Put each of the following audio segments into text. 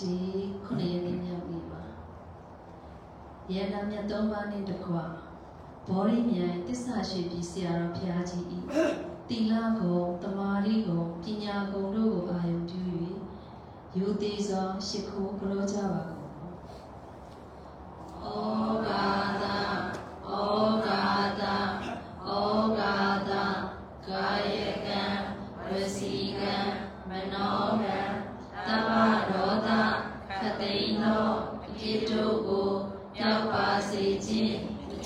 ဒီခုနှစ်ရက်နေ့မြောက်နေ့ပါရဟန္တာမြတ်သုံးပါးနဲ့တကွာဘောရိမြိုင်တစ္ဆာရှိပြီးဆရာတော်ဘုရားကြီးဤတိလကုံတမာရီကုံပညာကုံတို့ကိုအာရုံပြု၍ယူသေးစွာရှိခိုးကြောကြပါကုန်ဩကာသဩ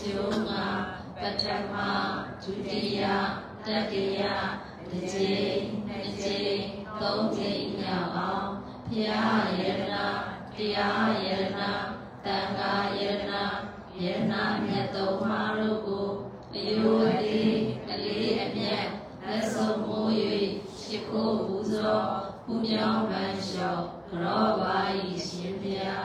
ခြင်းအကျိုးငါပထမဒုတိယတတိယတစ်ကြိမ်နှစ်ကြိမ်သုံးကြိမ်မြောက်အောင်ဖျားယရနာတရားယရနာတန်ခါယရနာယရနာမြတ်သုံးပါးတို့ကိုအယုအလေးအလေးအမြတ်လက်ဆုံးမိုး၍ရှိခိုးပူဇော်ပူမြောင်းပန်းလျှော့ကြောပါ၏ရှင်ဗျာ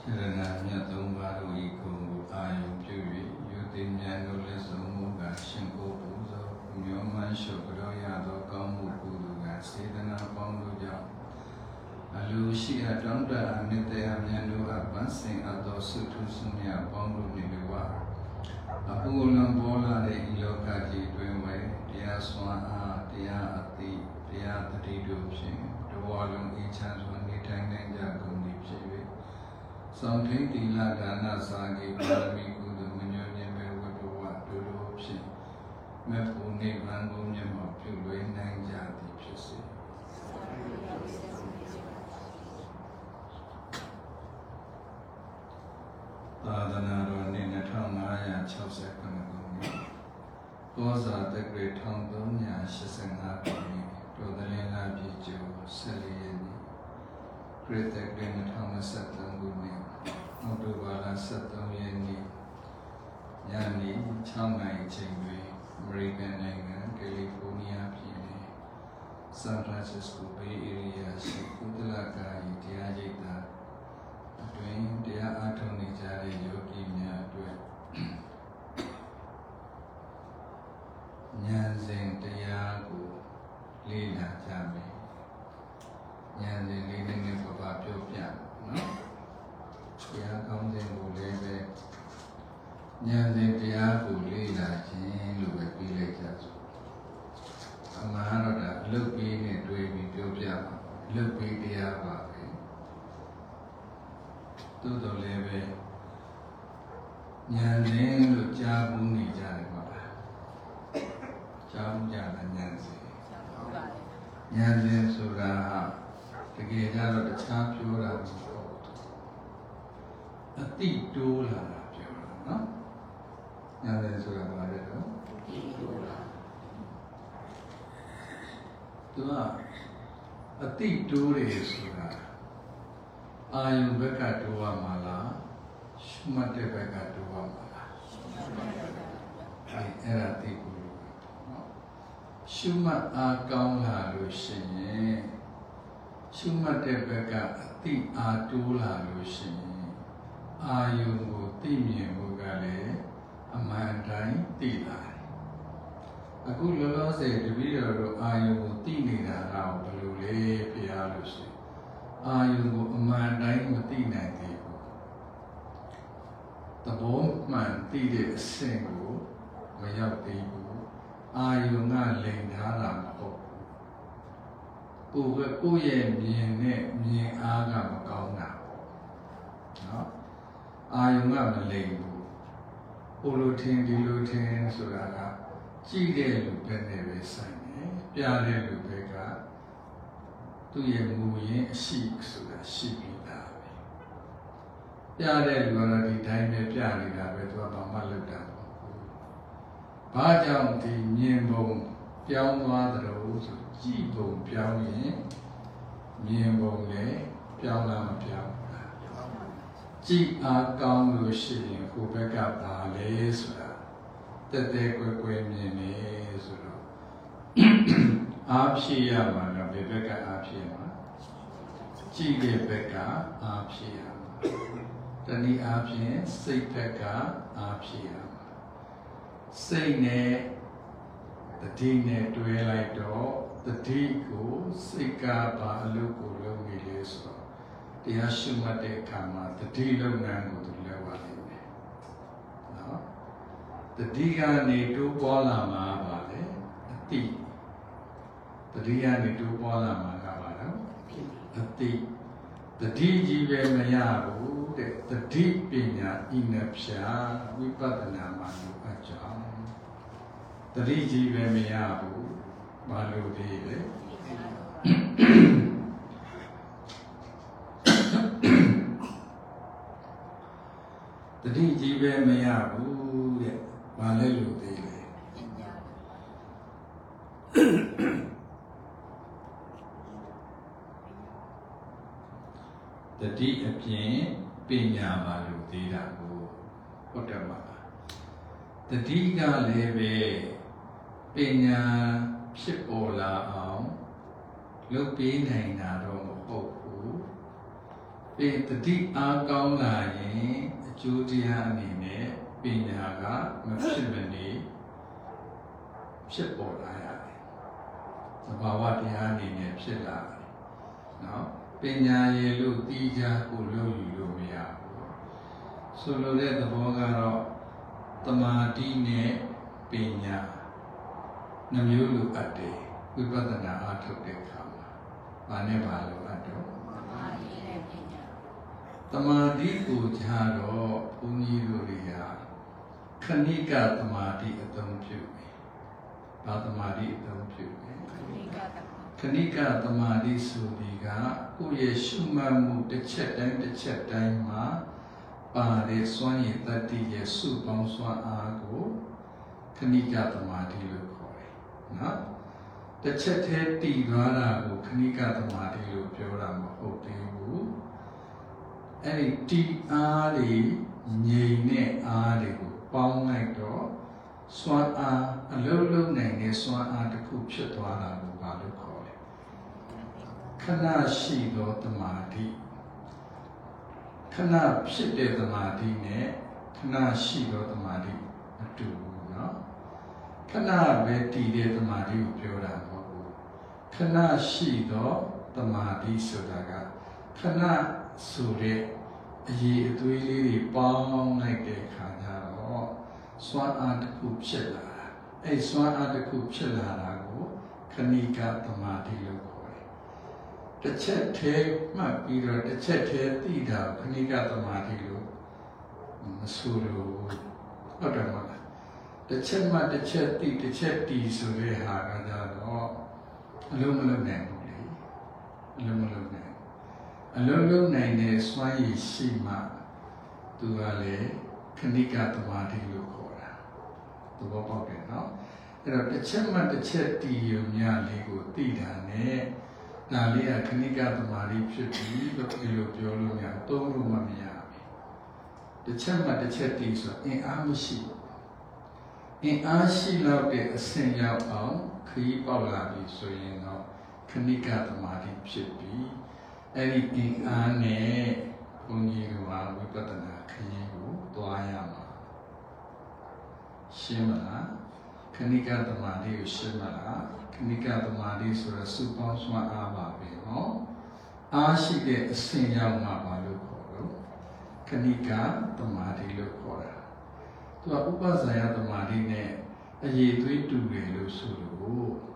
ရှရဏမြတ် သုံးပါးတို့ဤကုံကိုအာယုံပြု၍ယုတိမြတ်တို့လက်ဆုံးမူကရှင်ကိုပူဇော်ပူယောမန်းလျှော့ကြောရသောကောင်းမှုကုသိုလ်ကစေတနာပေါင်းတို့ကြောင့်အလိုရှိအပ်တောင်းတအနှစ်တရားမြတ်တို့အပန်းစင်အပ်သောဆုထုဆုမြတ်ပေါင်းတို့နှင့်တကွာအပူလံပေါ်လာတဲ့ဤလောကကြီးတွင်ဝဲတရားစွမ်းအားတရားအသိတရားတတိတို့ဖြင့်တဝါလုံးအေးချမ်းစွာနေထိုင်နိုင်ကြကုန်သည်ဖြစ်၍ ဆောင်ထိန်တိလဒါနစာကေပါရမီကုသိုလ်မညွန်မြင်မဲ့ဝတ္တဝဒုလိုဖြင့်မေဖို့နိဗ္ဗာန်ကိုမြတ်မောပြုလွယ်နိုင်ကြသည်ဖြစ်စေသာသနာတော်နှစ်2560ခုနှစ်ကောဇာတက္ကရာ1385ခုနှစ်တော်တလင်းလာပြည်ကျော်14ရက်နေ့ခရစ်တက္ကရာ2023ခုနှစ် အောက်တိုဘာလ23ရက်နေ့ညနေ6နာရီချိန်တွင်အမေရိကန်နိုင်ငံကယ်လီဖိုးနီးယားပြည်နယ်ဆန်ဖရန်စစ္စကိုဘေးအေရီးယားရှိကုသလကာယီတရားရိပ်သာအတွင်တရားအားထုတ်နေကြတဲ့ယောဂီများအတွက်ဉာဏ်စဉ်တရားကိုလေ့လာကြမယ်ဉာဏ်စဉ်လေးနည်းနည်းပါးပါးပြောပြနော် တရားကောင်းစဉ်ကိုလည်းပဲဉာဏ်စဉ်တရားကိုလေ့လာခြင်းလို့ပဲပြီးလိုက်ကြစို့အမှန်တော့ဒါအလုတ်ပြီးနဲ့တွေ့ပြီးပြောပြပါအလုတ်ပြီးတရားပါပဲသို့တော်လည်းပဲဉာဏ်စဉ်လို့ကြားဘူးနေကြတယ်ပါလားကြောင်းကြတာဉာဏ်စဉ်ဉာဏ်စဉ်ဆိုတာဟာတကယ်ကြတော့တခြားပြောတာမဟုတ်ဘူး အတိတိုးလာတာပြောတာနော်ညာတယ်ဆိုတာဘာလဲတော့သူကအတိတိုးတယ်ဆိုတာအာယုဘက်ကတိုးရမှာလားရှုမှတ်တဲ့ဘက်ကတိုးရမှာလားအဲအဲ့ဒါသိဖို့လိုတယ်နော်ရှုမှတ်အားကောင်းလာလို့ရှိရင်ရှုမှတ်တဲ့ဘက်ကအတိအားတိုးလာလို့ရှိရင် အာယုကိုသိမြင်ဖို့ကလည်းအမှန်တိုင်းသိလာတယ်အခုလောလောဆယ်တပည့်တော်တို့အာယုကိုသိနေတာကဘယ်လိုလဲဖျားလို့ရှိရင်အာယုကိုအမှန်တိုင်းမသိနိုင်သေးဘူးသဘောမှန်သိတဲ့အဆင့်ကိုမရောက်သေးဘူးအာယုကလိန်ထားတာမဟုတ်ဘူးကိုယ်ကကိုယ့်ရဲ့မြင်နဲ့မြင်အားကမကောင်းတာနော် အာယုကမလိန်ဘူးဟိုလိုထင်ဒီလိုထင်ဆိုတာကကြည့်တဲ့လူပဲနဲ့ပဲဆိုင်တယ်ပြတဲ့လူပဲကသူ့ရဲ့မူရင်းအရှိဆိုတာရှိပြီးသားပဲပြတဲ့လူကတော့ဒီတိုင်းပဲပြနေတာပဲသူကဘာမှလုပ်တာမဟုတ်ဘူးဘာကြောင့်ဒီမြင်ပုံပြောင်းသွားသလိုဆိုကြည့်ပုံပြောင်းရင်မြင်ပုံလည်းပြောင်းလာမပြောင်းဘူးလား ကြည့်အားကောင်းလို့ရှိရင်ကိုယ်ဘက်ကပါလေဆိုတာတက်တဲ့ကွယ်ကွယ်မြင်နေဆိုတော့အားဖြည့်ရမှာတော့ဘယ်ဘက်ကအားဖြည့်မှာကြည့်တဲ့ဘက်ကအားဖြည့်ရမှာတနည်းအားဖြင့်စိတ်ဘက်ကအားဖြည့်ရမှာစိတ်နဲ့တတိနဲ့တွဲလိုက်တော့တတိကိုစိတ်ကပါအလုပ်ကိုလုပ်နေလေဆို တော့တရားရှိမှတ်တဲ့အခါမှာတတိလုပ်ငန်းကိုသူလုပ်ပါလိမ့်မယ်နော်တတိကနေတိုးပွားလာမှာပါလေအတိတတိကနေတိုးပွားလာမှာကပါတော့အတိတတိကြီးပဲမရဘူးတဲ့တတိပညာဤနှဖြာဝိပဿနာမှာလိုအပ်ကြောင်းတတိကြီးပဲမရဘူးဘာလို့ဒီလဲ တတိကြီးပဲမရဘူးတဲ့ဘာလဲလို့သေးလဲတတိအပြင်ပညာပါလို့သေးတာကိုဟုတ်တယ်ပါတတိကလည်းပဲပညာဖြစ်ပေါ်လာအောင်လုပ်ပေးနိုင်တာတော့မဟုတ်ဘူး ပေတတိအားကောင်းလာရင်အကျိုးတရားအနေနဲ့ပညာကမဖြစ်မနေဖြစ်ပေါ်လာရတယ်သဘာဝတရားအနေနဲ့ဖြစ်လာတယ်နော်ပညာရည်လို့တီးခြားကိုလုပ်ယူလို့မရဘူးဆိုလိုတဲ့သဘောကတော့တမာတိနဲ့ပညာနှမျိုးလိုအပ်တယ်ဝိပဿနာအားထုတ်တဲ့အခါမှာဘာနဲ့ဘာလိုအပ် တော့တမာတိကိုခြားတော့ဘုန်းကြီးတို့တွေကခဏိကတမာတိအသုံးပြုတယ်။ဘာတမာတိအသုံးပြုလဲ။ခဏိကတမာတိဆိုဒီကကိုယ့်ရဲ့ရှုမှတ်မှုတစ်ချက်တိုင်းတစ်ချက်တိုင်းမှာပါတဲ့စွမ်းရည်တတ္တိရဲ့စုပေါင်းစွမ်းအားကိုခဏိကတမာတိလို့ခေါ်တယ်။နော်။တစ်ချက်တည်းတည်သွားတာကိုခဏိကတမာတိလို့ပြောတာမဟုတ်သေးဘူး။ အဲ့ဒီတည်အားတွေငြိမ်တဲ့အားတွေကိုပေါင်းလိုက်တော့စွမ်းအားအလုံးလုံးနိုင်တဲ့စွမ်းအားတစ်ခုဖြစ်သွားတာကိုဘာလို့ခေါ်လဲခဏရှိသောတမာတိခဏဖြစ်တဲ့တမာတိနဲ့ခဏရှိသောတမာတိအတူဘူးเนาะခဏပဲတည်တဲ့တမာတိကိုပြောတာမဟုတ်ဘူးခဏရှိသောတမာတိဆိုတာကခဏ ဆိုတဲ့အရေးအသွေးလေးတွေပေါင်းလိုက်တဲ့ခါကျတော့စွမ်းအားတစ်ခုဖြစ်လာတာအဲ့စွမ်းအားတစ်ခုဖြစ်လာတာကိုခဏိကသမာဓိလို့ခေါ်တယ်တစ်ချက်သေးမှတ်ပြီးတော့တစ်ချက်သေးသိတာခဏိကသမာဓိလို့မဆိုလို့ဟုတ်တယ်မလားတစ်ချက်မှတစ်ချက်သိတစ်ချက်တည်ဆိုတဲ့ဟာကကြတော့အလုံးမလုံးနိုင်ဘူးလေအလုံးမလုံးနိုင် အလုံးလုံးနိုင်တဲ့စွမ်းရည်ရှိမှသူကလည်းခဏိကသမာဓိလို့ခေါ်တာသဘောပေါက်တယ်နော်အဲ့တော့တစ်ချက်မှတစ်ချက်တည်ယူများလေးကိုသိတာနဲ့ဒါလေးကခဏိကသမာဓိဖြစ်ပြီလို့ဒီလိုပြောလို့များသုံးလို့မမရဘူးတစ်ချက်မှတစ်ချက်တည်ဆိုအင်အားမရှိဘူးအင်အားရှိလောက်တဲ့အဆင့်ရောက်အောင်ခရီးပေါက်လာပြီဆိုရင်တော့ခဏိကသမာဓိဖြစ်ပြီ အဲ့ဒီအင်အားနဲ့ဘုန်းကြီးကဝိပဿနာခရီးကိုသွားရမှာရှင်းမလားခဏိကသမာဓိကိုရှင်းမလားခဏိကသမာဓိဆိုရစုပေါင်းစွမ်းအားပါပဲနော်အားရှိတဲ့အဆင့်ရောက်မှာပါလို့ခေါ်တော့ခဏိကသမာဓိလို့ခေါ်တာသူကဥပ္ပဇာယသမာဓိနဲ့အရေးသွေးတူတယ်လို့ဆိုလို့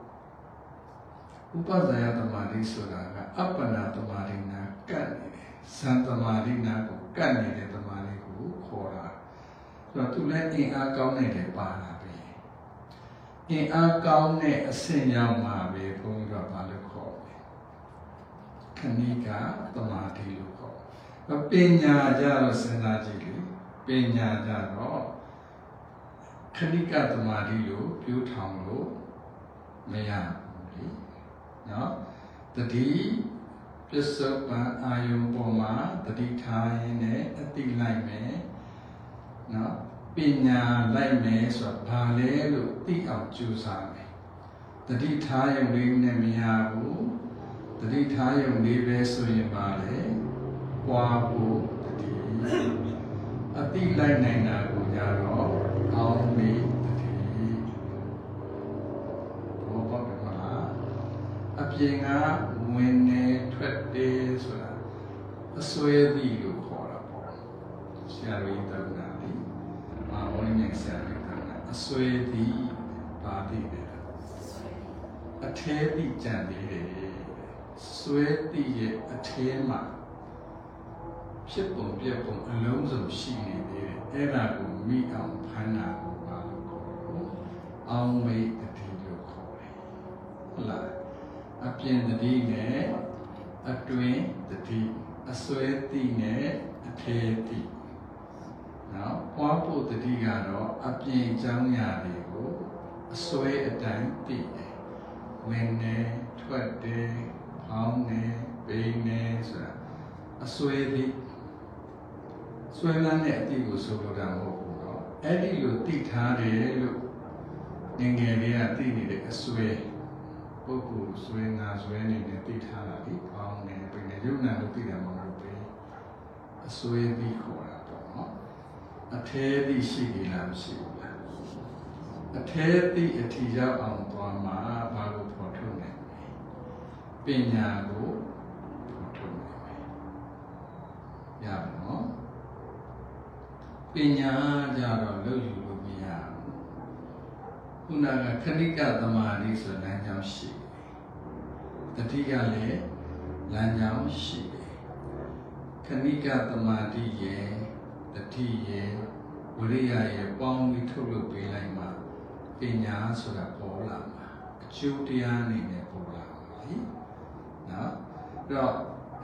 ဥပ္ပဇာယသမာဓိဆိုတာကအပ္ပနာသမာဓိနာကတ်နေတယ်ဇန်သမာဓိနာကိုကတ်နေတဲ့သမာဓိကိုခေါ်တာဆိုတော့သူလည်းအင်အားကောင်းနေတယ်ပါလာပဲအင်အားကောင်းတဲ့အဆင့်ရောက်မှာပဲဘုန်းကြီးကဘာလို့ခေါ်လဲခဏိကသမာဓိလို့ခေါ်တယ်ပညာကြတော့စဉ်းစားကြည့်လေပညာကြတော့ခဏိကသမာဓိလို့ပြောထောင်လို့မရဘူးလေ နော်တတိပစ္စုပန်အာယုံပေါ်မှာတတိထားရင်းနဲ့အတိလိုက်မယ်နော်ပညာလိုက်မယ်ဆိုတာဘာလဲလို့သိအောင်ကြိုးစားမယ်တတိထားရုံလေးနဲ့မရဘူးတတိထားရုံလေးပဲဆိုရင်ပါလေပွားဖို့တတိအတိလိုက်နိုင်တာကိုကြတော့အောင်းမေတတိဘောပေါက်တယ်မလားအ ပြင်ကဝင်နေထွက်တယ်ဆိုတာအစွဲသည်လို့ခေါ်တာပေါ့ဆရာတော်တက္ကနာလေမာဝိနည်းဆရာတော်တက္ကနာအစွဲသည်ပါသည်တယ်အထဲသည်ကြံသေးတယ်စွဲသည်ရဲ့အထဲမှာဖြစ်ပုံပြက်ပုံအလုံးစုံရှိနေသေးတယ်အဲ့ဒါကိုမိအောင်ဖမ်းတာကိုပါလို့ခေါ်တော့အောင်မေတတိလို့ခေါ်တယ်ဟုတ်လား အပြင်တတိနဲ့အတွင်တတိအစွဲတိနဲ့အထေတိနော်ပွားဖို့တတိကတော့အပြင်အကြောင်းအရာတွေကိုအစွဲအတိုင်းတိတယ်ဝင်နေထွက်တယ်ဖောင်းနေပိန်နေဆိုတာအစွဲတိစွဲလမ်းတဲ့အတိကိုဆိုလိုတာမဟုတ်ဘူးနော်အဲ့ဒီလိုတိထားတယ်လို့ငငယ်လေးကတိနေတဲ့အစွဲ ပုဂ္ဂိုလ်ဆွေးနာဆွေးနေနဲ့သိထားတာဒီပေါင်းနေပြင်နေရုပ်နာလို့သိတယ်မဟုတ်ဘူးအဆွေးပြီးခေါ်တာပေါ့နော်အထဲပြီးရှိပြီလားမရှိဘူးလားအထဲပြီးအထီရောက်အောင်သွားမှာဘာလို့ဖော်ထုတ်နိုင်လဲပညာကိုဖော်ထုတ်နိုင်မယ်ရပါနော်ပညာကြတော့လုပ်ယူလို့မရဘူး ခုနကခဏိကသမာဓိဆိုလမ်းကြောင်းရှိတယ်တတိကလည်းလမ်းကြောင်းရှိတယ်ခဏိကသမာဓိရဲ့တတိရဲ့ဝိရိယရဲ့ပေါင်းပြီးထုတ်လုပ်ပေးလိုက်မှပညာဆိုတာပေါ်လာမှာအကျိုးတရားအနေနဲ့ပေါ်လာမှာလေနော်အဲ့တော့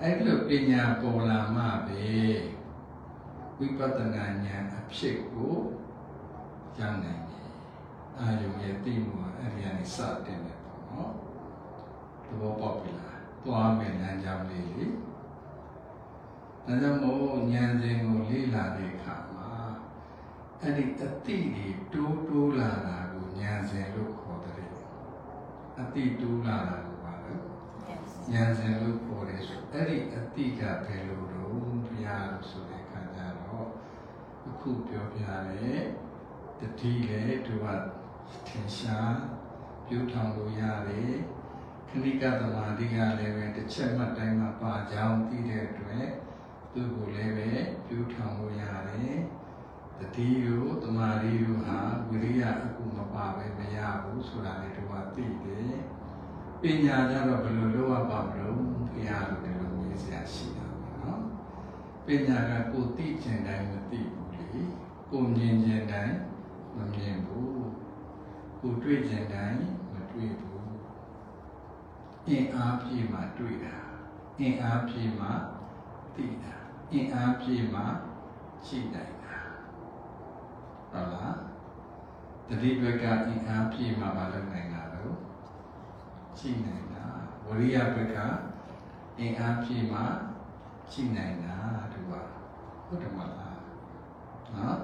အဲ့လိုပညာပေါ်လာမှပဲဝိပဿနာဉာဏ်အဖြစ်ကိုရနိုင်တယ် အာယုံရဲ့သိမှုကအဲ့ဒီကနေစတင်တယ်ပေါ့နော်သဘောပေါက်ပြီလားသွားမယ်လမ်းကြောင်းလေးလေဒါကြောင့်မို့ဉာဏ်စဉ်ကိုလေ့လာတဲ့အခါမှာအဲ့ဒီအတိတွေတိုးတိုးလာတာကိုဉာဏ်စဉ်လို့ခေါ်တယ်အတိတိုးလာတာကိုပါလို့ဉာဏ်စဉ်လို့ခေါ်တယ်ဆိုအဲ့ဒီအတိကဘယ်လိုတော့ဘုရားလို့ဆိုတဲ့အခါကျတော့အခုပြောပြတယ်တတိလေသူက ထင်ရှားပြုထောင်လို့ရတယ်ခဏိကသမာဓိကလည်းပဲတစ်ချက်မှတ်တိုင်းမှာပါကြောင်းသိတဲ့အတွက်သူ့ကိုလည်းပဲပြုထောင်လို့ရတယ်တတိရောသမာဓိရောဟာဝိရိယအကူမပါပဲမရဘူးဆိုတာလည်းသူကသိတယ်ပညာကြတော့ဘယ်လိုလုပ်ရပါမလို့ဘုရားတို့ဒီလိုမျိုးဆရာရှိတာပေါ့နော်ပညာကကိုသိကျင်တိုင်းမသိဘူးလေကိုမြင်ကျင်တိုင်းမမြင်ဘူး ကိုတွေ့ကျင်တိုင်းမတွေ့ဘူးအင်အားပြေမှတွေ့တာအင်အားပြေမှသိတာအင်အားပြည့်မှရှိနိုင်တာဟုတ်လားတတိပကအင်အားပြည့်မှမလုပ်နိုင်တာလို့ရှိနိုင်တာဝရိယပကအင်အားပြည့်မှရှိနိုင်တာဒီပါဟုတ်တယ်မလားနော်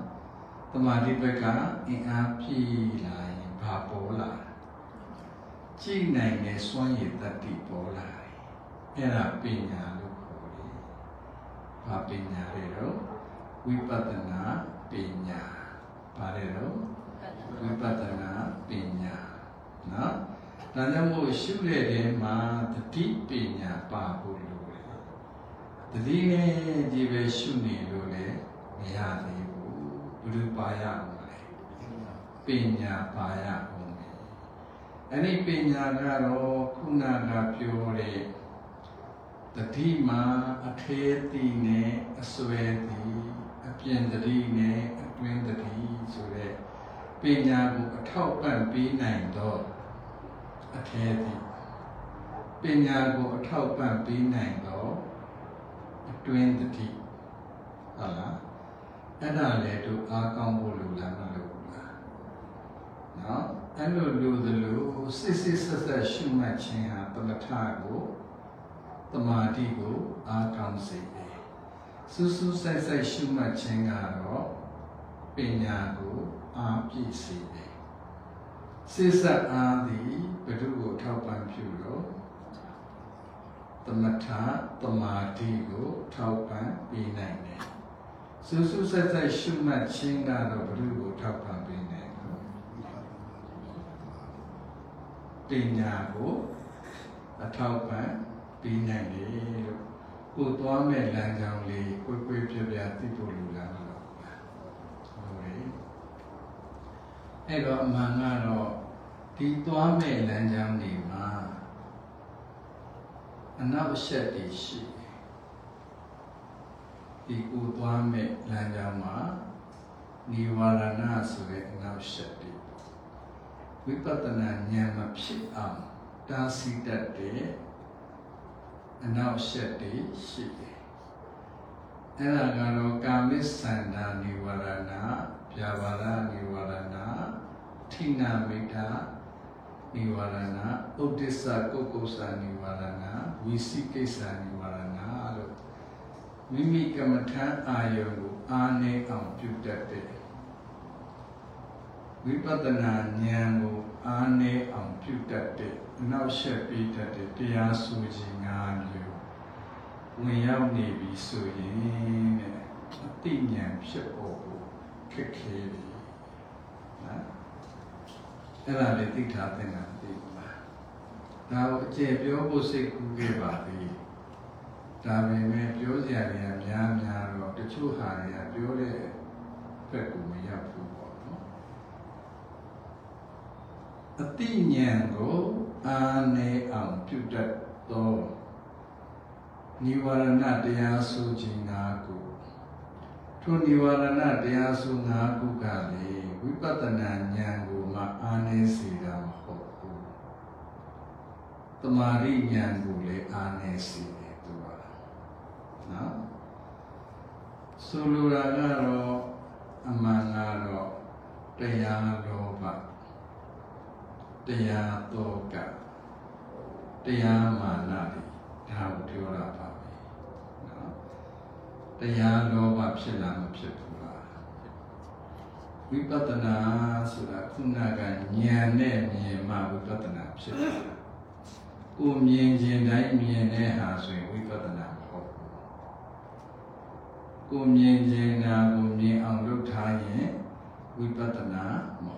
တမာတိပကအင်အားပြည့်လာရင် ဘာပေါ်လာကြည့်နိုင်တဲ့စွမ်းရည်တတ္တိပေါ်လာတယ်အဲ့ဒါပညာလို့ခေါ်တယ်ဘာပညာလဲတော့ဝိပဿနာပညာပါတယ်တော့ဝိပဿနာပညာနော်ဒါကြောင့်မို့ရှုတဲ့နေမှာတတိပညာပါဖို့လိုတယ်တတိနဲ့ဒီပဲရှုနေလို့လည်းမရသေးဘူးဘုရားပါရအောင်လေ ပညာပါရအောင်လေအဲ့ဒီပညာကတော့ခုနကပြောတဲ့တတိမှာအထေတိနဲ့အစွဲတိအပြင်တတိနဲ့အတွင်းတတိဆိုတဲ့ပညာကိုအထောက်ပံ့ပေးနိုင်တော့အထေတိပညာကိုအထောက်ပံ့ပေးနိုင်တော့အတွင်းတတိဟုတ်လားအဲ့ဒါလေတို့အားကောင်းဖို့လိုလားမလိုဘူးလား နော်အဲ့လိုလိုသလိုစစ်စစ်ဆက်ဆက်ရှုမှတ်ခြင်းဟာတမထကိုတမာတိကိုအားကောင်းစေတယ်စူးစူးဆိုင်ဆိုင်ရှုမှတ်ခြင်းကတော့ပညာကိုအားပြည့်စေတယ်စိစက်အားသည်ဘု து ကိုထောက်ပံ့ပြုလို့တမထတမာတိကိုထောက်ပံ့ပေးနိုင်တယ်စူးစူးဆိုင်ဆိုင်ရှုမှတ်ခြင်းကတော့ဘု து ကိုထောက်ပံ့ပေးနိုင်တယ် ပညာကိုအထောက်ပံ့ပေးနိုင်တယ်လို့ကိုသွားမဲ့လမ်းကြောင်းလေးကိုယ်ကိုယ်ပြပြသိဖို့လိုလားမလို့ဟုတ်ကဲ့အဲ့တော့အမှန်ကတော့ဒီသွားမဲ့လမ်းကြောင်းတွေမှာအနောက်အဆက်တွေရှိတယ်ဒီကိုသွားမဲ့လမ်းကြောင်းမှာនិဝရဏဆိုတဲ့အနောက်ဆက်တွေ ဝိပဿနာဉာဏ်မဖြစ်အောင်တားဆီးတတ်တဲ့အနောက်ရှက်တွေရှိတယ်။အဲ့ဒါကတော့ကာမိသန္တာနိဝရဏပြာပါဒနိဝရဏထိနာမိတာနိဝရဏဥဒိစ္စကုက္ကုသနိဝရဏဝိသိကိစ္စနိဝရဏလို့မိမိကမ္မထအာယုံကိုအာနေအောင်ပြုတတ်တဲ့ ဝိပဿနာဉာဏ်ကိုအာနေအောင်ပြုတတ်တဲ့အနောက်ရှက်ပြီးတတ်တဲ့တရားဆိုခြင်း၅မျိုးဝင်ရောက်နေပြီဆိုရင်တဲ့အတိညာဏ်ဖြစ်ပေါ်ဖို့ခက်ခဲပြီနော်အဲ့ဒါလေးသိထားတဲ့နာသိပါဒါကိုအကျေပြောဖို့စိတ်ကူးခဲ့ပါသေးဒါပေမဲ့ပြောစရာတွေကများများတော့တချို့ဟာတွေကပြောတဲ့ဘက်ကိုမရောက်ဘူးပေါ့နော် အတိညာဏ်ကိုအာနေအောင်ပြုတတ်သောနိဝရဏတရားဆိုခြင်း၅ခုထိုနိဝရဏတရားဆို၅ခုကလေဝိပဿနာဉာဏ်ကိုမှအာနေစေတာမဟုတ်ဘူးတမာရိဉာဏ်ကိုလည်းအာနေစေတယ်သူကနော်ဆိုလိုတာကတော့အမှန်ကတော့တရားလောဘ တရားတောကတရားမာနတွေဒါကိုပြောတာပါပဲနော်တရားလောဘဖြစ်လားမဖြစ်ဘူးလားဝိပဿနာဆိုတာခုနကဉာဏ်နဲ့မြင်မှဝိပဿနာဖြစ်တာကိုမြင်ခြင်းတိုင်းမြင်တဲ့ဟာဆိုရင်ဝိပဿနာမဟုတ်ဘူးကိုမြင်ခြင်းနာကိုမြင်အောင်လုပ်ထားရင်ဝိပဿနာမဟုတ်ဘူး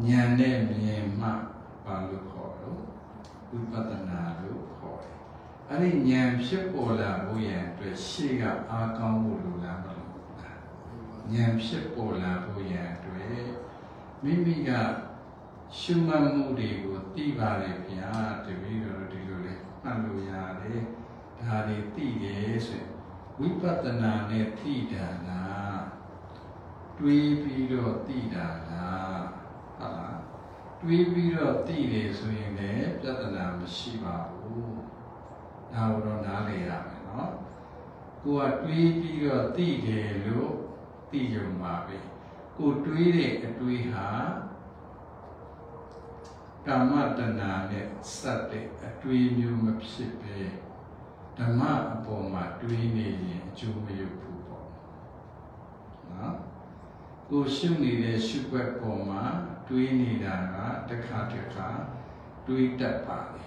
ဉာဏ်နဲ့မြင်မှဘာလို့ခေါ်တော့ဝိပဿနာလို့ခေါ်တယ်။အဲ့ဒီဉာဏ်ဖြစ်ပေါ်လာဖို့ရန်အတွက်ရှေ့ကအားကောင်းဖို့လိုလားမလိုဘူးလား။ဉာဏ်ဖြစ်ပေါ်လာဖို့ရန်အတွက်မိမိကရှုမှတ်မှုတွေကိုသိပါလေဗျာတပည့်တော်ဒီလိုလေမှတ်လို့ရတယ်။ဒါတွေသိတယ်ဆိုရင်ဝိပဿနာနဲ့သိတာလားတွေးပြီးတော့သိတာလား ဟုတ်လားတွေးပြီးတော့သိတယ်ဆိုရင်လည်းပြဿနာမရှိပါဘူးဒါကိုတော့နားလည်ရမယ်နော်ကိုကတွေးပြီးတော့သိတယ်လို့သိကြမှာပဲကိုတွေးတဲ့အတွေးဟာကာမတဏ္ဍာနဲ့စက်တဲ့အတွေးမျိုးမဖြစ်ပဲဓမ္မအပေါ်မှာတွေးနေရင်အကျိုးမရဘူးပေါ့နော်ကိုရှုနေတဲ့ရှုွက်ပေါ်မှာ တွေးနေတာကတစ်ခါတစ်ခါတွေးတတ်ပါလေ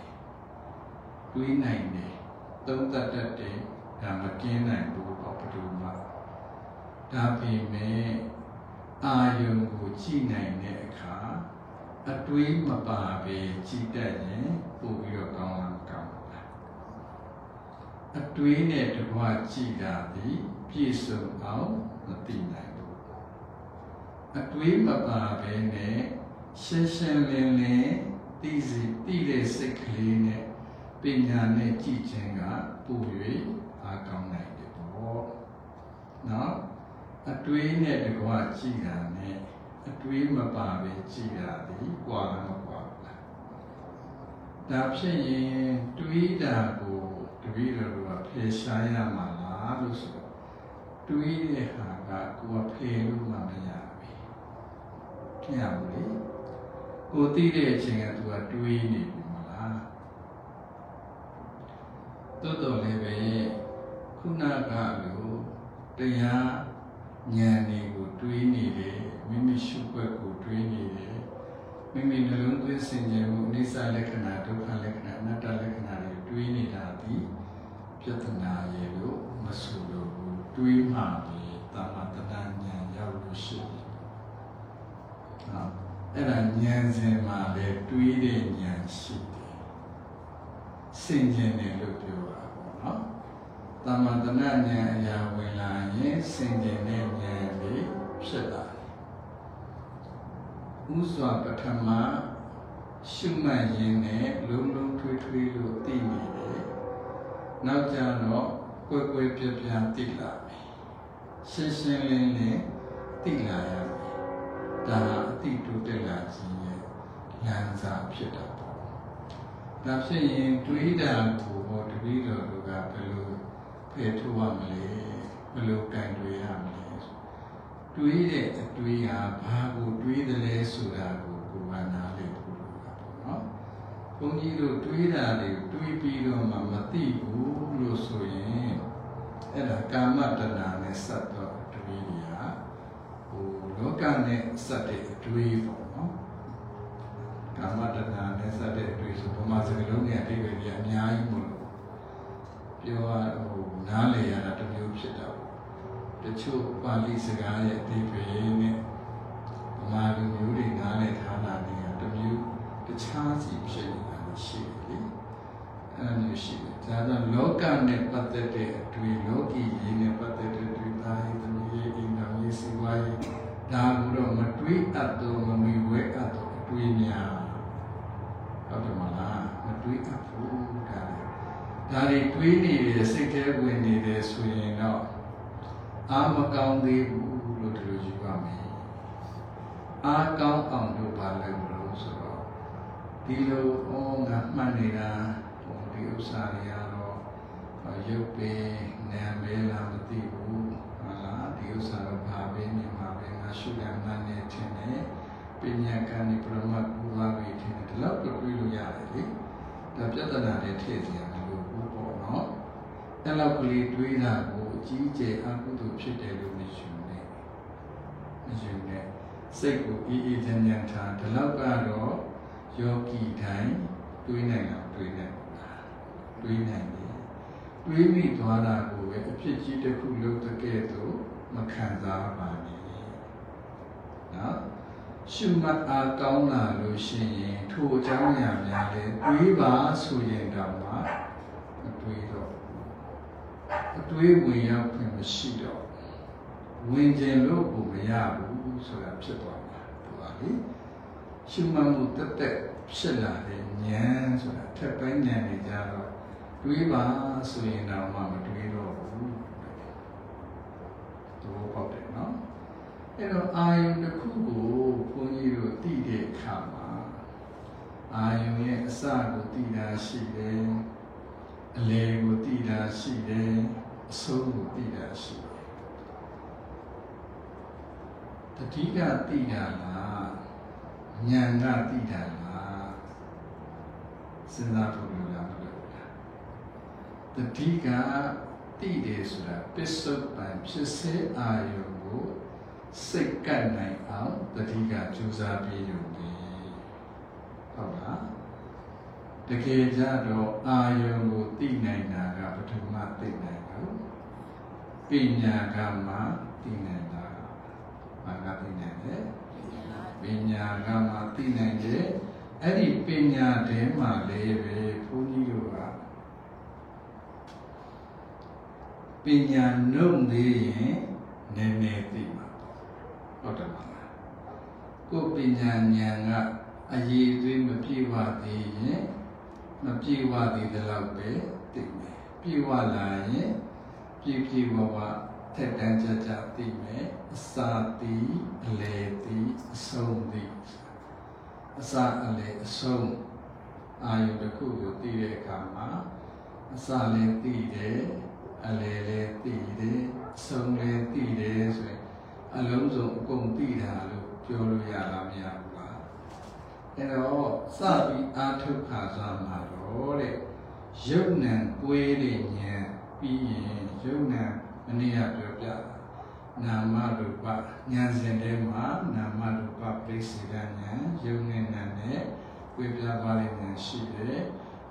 တွေးနိုင်တယ်သုံးသပ်တတ်တယ်ဒါမကင်းနိုင်ဘူးပေါ့ဘယ်သူမှဒါပေမဲ့အာယုံကိုကြည့်နိုင်တဲ့အခါအတွေးမပါပဲကြည့်တတ်ရင်ပို့ပြီးတော့ကောင်းလာကောင်းလာအတွေးနဲ့တကွာကြည့်တာဒီပြည့်စုံအောင်မသိနိုင်ဘူး အတွေးမပါပဲနဲ့ရှင်းရှင်းလင်းလင်းသိစီသိတဲ့စိတ်ကလေးနဲ့ပညာနဲ့ကြည့်ခြင်းကပို့၍အားကောင်းနိုင်တယ်ပေါ့နော်အတွေးနဲ့တကွာကြည့်တာနဲ့အတွေးမပါပဲကြည်တာဒီကွာမကွာဘူးလားဒါဖြစ်ရင်တွေးတာကိုတပည့်တော်တို့ကဖယ်ရှားရမှာလားလို့ဆိုတော့တွေးတဲ့ဟာကကိုယ်ကဖယ်လို့မှမရ ဘူးထင်ရဘူးလေကိုသိတဲ့အချိန်ကသူကတွေးနေပြီမလားတိုးတော်လည်းပဲခုနကလိုတရားဉာဏ်တွေကိုတွေးနေတယ်မိမိရှုွက်ကိုတွေးနေတယ်မိမိနှလုံးသွင်းစင်ကြယ်မှုအနိစ္စလက္ခဏာဒုက္ခလက္ခဏာအနတ္တလက္ခဏာတွေတွေးနေတာဒီပြဿနာရေလို့မဆိုလို့ဘူးတွေးမှပဲတာမတဏဉာဏ်ရောက်လို့ရှိတယ်။ နော်အဲ့ဒါဉာဏ်စဉ်မှာလေတွေးတဲ့ဉာဏ်ရှိတယ်။စင်ကြယ်တယ်လို့ပြောတာပေါ့နော်။တာမတဏဉာဏ်အရာဝင်လာရင်စင်ကြယ်တဲ့ဉာဏ်လေးဖြစ်လာတယ်ဥစွာပထမရှုမှတ်ရင်းနဲ့လုံးလုံးထွေးထွေးလို့သိနေတယ်။နောက်ကျတော့ကွယ်ကွယ်ပြပြသိလာပြီ။ရှင်းရှင်းလင်းလင်းသိလာရပြီ။ ဒါဟာအတိတိုးတက်လာခြင်းရဲ့လမ်းစာဖြစ်တာပေါ့။ဒါဖြစ်ရင်တွေးတာကိုဟောတပည့်တော်တို့ကဘယ်လိုဖယ်ထုတ်ရမလဲ။ဘယ်လိုကံတွေးရမလဲ။တွေးတဲ့အတွေးဟာဘာကိုတွေးတယ်လဲဆိုတာကိုကိုယ်ကနားလည်ဖို့လိုတာပေါ့နော်။ဘုန်းကြီးတို့တွေးတာတွေတွေးပြီးတော့မှမသိဘူးလို့ဆိုရင်အဲ့ဒါကာမတဏနဲ့စပ်တော့အတွေးတွေဟာဟို လောကနဲ့စပ်တဲ့အတွေးပေါ့နော်။ကာမတဏနဲ့စပ်တဲ့အတွေးဆိုဗမာစကားလုံးနဲ့အဓိပ္ပာယ်ကြီးအများကြီးမလို့ပြောရဟိုနားလည်ရတာတစ်မျိုးဖြစ်တာပေါ့တချို့ပါဠိစကားရဲ့အဓိပ္ပာယ်နဲ့ဗမာလူမျိုးတွေနားလည်ထားတာတွေကတစ်မျိုးတခြားစီဖြစ်နေတာရှိတယ်လေအဲ့လိုမျိုးရှိတယ်ဒါကြောင့်လောကနဲ့ပတ်သက်တဲ့အတွေ့လောကီရေးနဲ့ပတ်သက်တဲ့တွေ့သားရေးသမီးရေးအင်္ဂါရေးစီဝါရေး ဒါကိုတော့မတွေးအပ်တော့မမီဝဲအပ်တော့အတွေ့များဟုတ်တယ်မလားမတွေးအပ်ဘူးဒါလေဒါတွေတွေးနေတဲ့စိတ်ထဲဝင်နေတယ်ဆိုရင်တော့အာမကောင်းသေးဘူးလို့ဒီလိုယူပါမယ်အာကောင်းအောင်လုပ်ပါလို့လို့ဆိုတော့ဒီလိုဩငါမှတ်နေတာဟိုဒီဥစ္စာတွေကတော့ရုပ်ပင်နာမည်လားမသိဘူးဟာလားဒီဥစ္စာတော့ဘာပဲမြင်မှာပဲငါ ရှုရမှန်းနေခြင်းနဲ့ပညာကံဒီပရမတ်ဘူဝါဝိခြင်းဒီလောက်တော့တွေးလို့ရတယ်လေဒါပြဿနာတွေထည့်စီရမလို့ဘူးပေါ့နော်အဲ့လောက်ကလေးတွေးတာကိုအကြီးကျယ်အကုသိုလ်ဖြစ်တယ်လို့မယူနဲ့မယူနဲ့စိတ်ကိုအေးအေးချမ်းချမ်းထားဒီလောက်ကတော့ယောဂီတိုင်းတွေးနိုင်အောင်တွေးနိုင်တွေးနိုင်တယ်တွေးမိသွားတာကိုပဲအဖြစ်ကြီးတစ်ခုလုပ်တဲ့ကဲ့သို့မခံစားပါနဲ့ နော်ရှုမှတ်အားကောင်းလာလို့ရှိရင်ထိုအကြောင်းအရာများလဲတွေးပါဆိုရင်တော့မှမတွေးတော့အတွေးဝင်ရောက်ခွင့်မရှိတော့ဝင်ခြင်းလို့ကိုမရဘူးဆိုတာဖြစ်သွားမှာဒီပါလေရှုမှတ်မှုတက်တက်ဖြစ်လာတဲ့ဉာဏ်ဆိုတာထက်ပိုင်းဉာဏ်တွေကြတော့တွေးပါဆိုရင်တော့မှမတွေးတော့ဘူးသူပေါက်တယ်နော် အဲ့တော့အာယုန်တစ်ခုကိုဘုန်းကြီးတို့သိတဲ့အခါမှာအာယုန်ရဲ့အစကိုသိတာရှိတယ်အအလေကိုသိတာရှိတယ်အဆုံးကိုသိတာရှိတယ်တတိကသိတာလားဉာဏ်ကသိတာလားစဉ်းစားဖို့လိုလားမလိုဘူးလားတတိကသိတယ်ဆိုတာပစ္စုပန်ဖြစ်စေအာယုကို စိတ်ကပ်နိုင်အောင်တတိကကြိုးစားပြီးယူတယ်ဟုတ်လားတကယ်ကြတော့အာယုကိုသိနိုင်တာကပထမသိနိုင်တော့ပညာကမှသိနိုင်တာဘာကသိနိုင်လဲပညာကမှသိနိုင်တယ်အဲ့ဒီပညာတဲမှာလည်းပဲဘုန်းကြီးတို့ကပညာနှုတ်သေးရင်နည်းနည်းသိမှာပေါ့ ဟုတ်တယ်မလားကိုယ်ပညာဉာဏ်ကအရေးသွေးမပြည့်ဝသေးရင်မပြည့်ဝသေးတဲ့လောက်ပဲသိမယ်ပြည့်ဝလာရင်ပြည့်ပြည့်ဝဝထက်တန်းကြကြသိမယ်အစာသိအလေသိအဆုံးသိအစာအလေအဆုံးအာယုတစ်ခုကိုသိတဲ့အခါမှာအစာလည်းသိတယ်အလေလည်းသိတယ်အဆုံးလည်းသိတယ်ဆိုရင် အလုံးစုံအကုန်သိတာလို့ပြောလို့ရလားမရဘူးလားအဲ့တော့စပြီးအာထုတ်ခါစားမှာတော့တဲ့ယုံနံကွေးတဲ့ဉာဏ်ပြီးရင်ယုံနံမနေ့ကပြောပြတာနာမရူပဉာဏ်စဉ်ထဲမှာနာမရူပပြိစိကဉာဏ်ယုံနဲ့နာနဲ့ဝေပြပါလိမ့်ဉာဏ်ရှိတယ်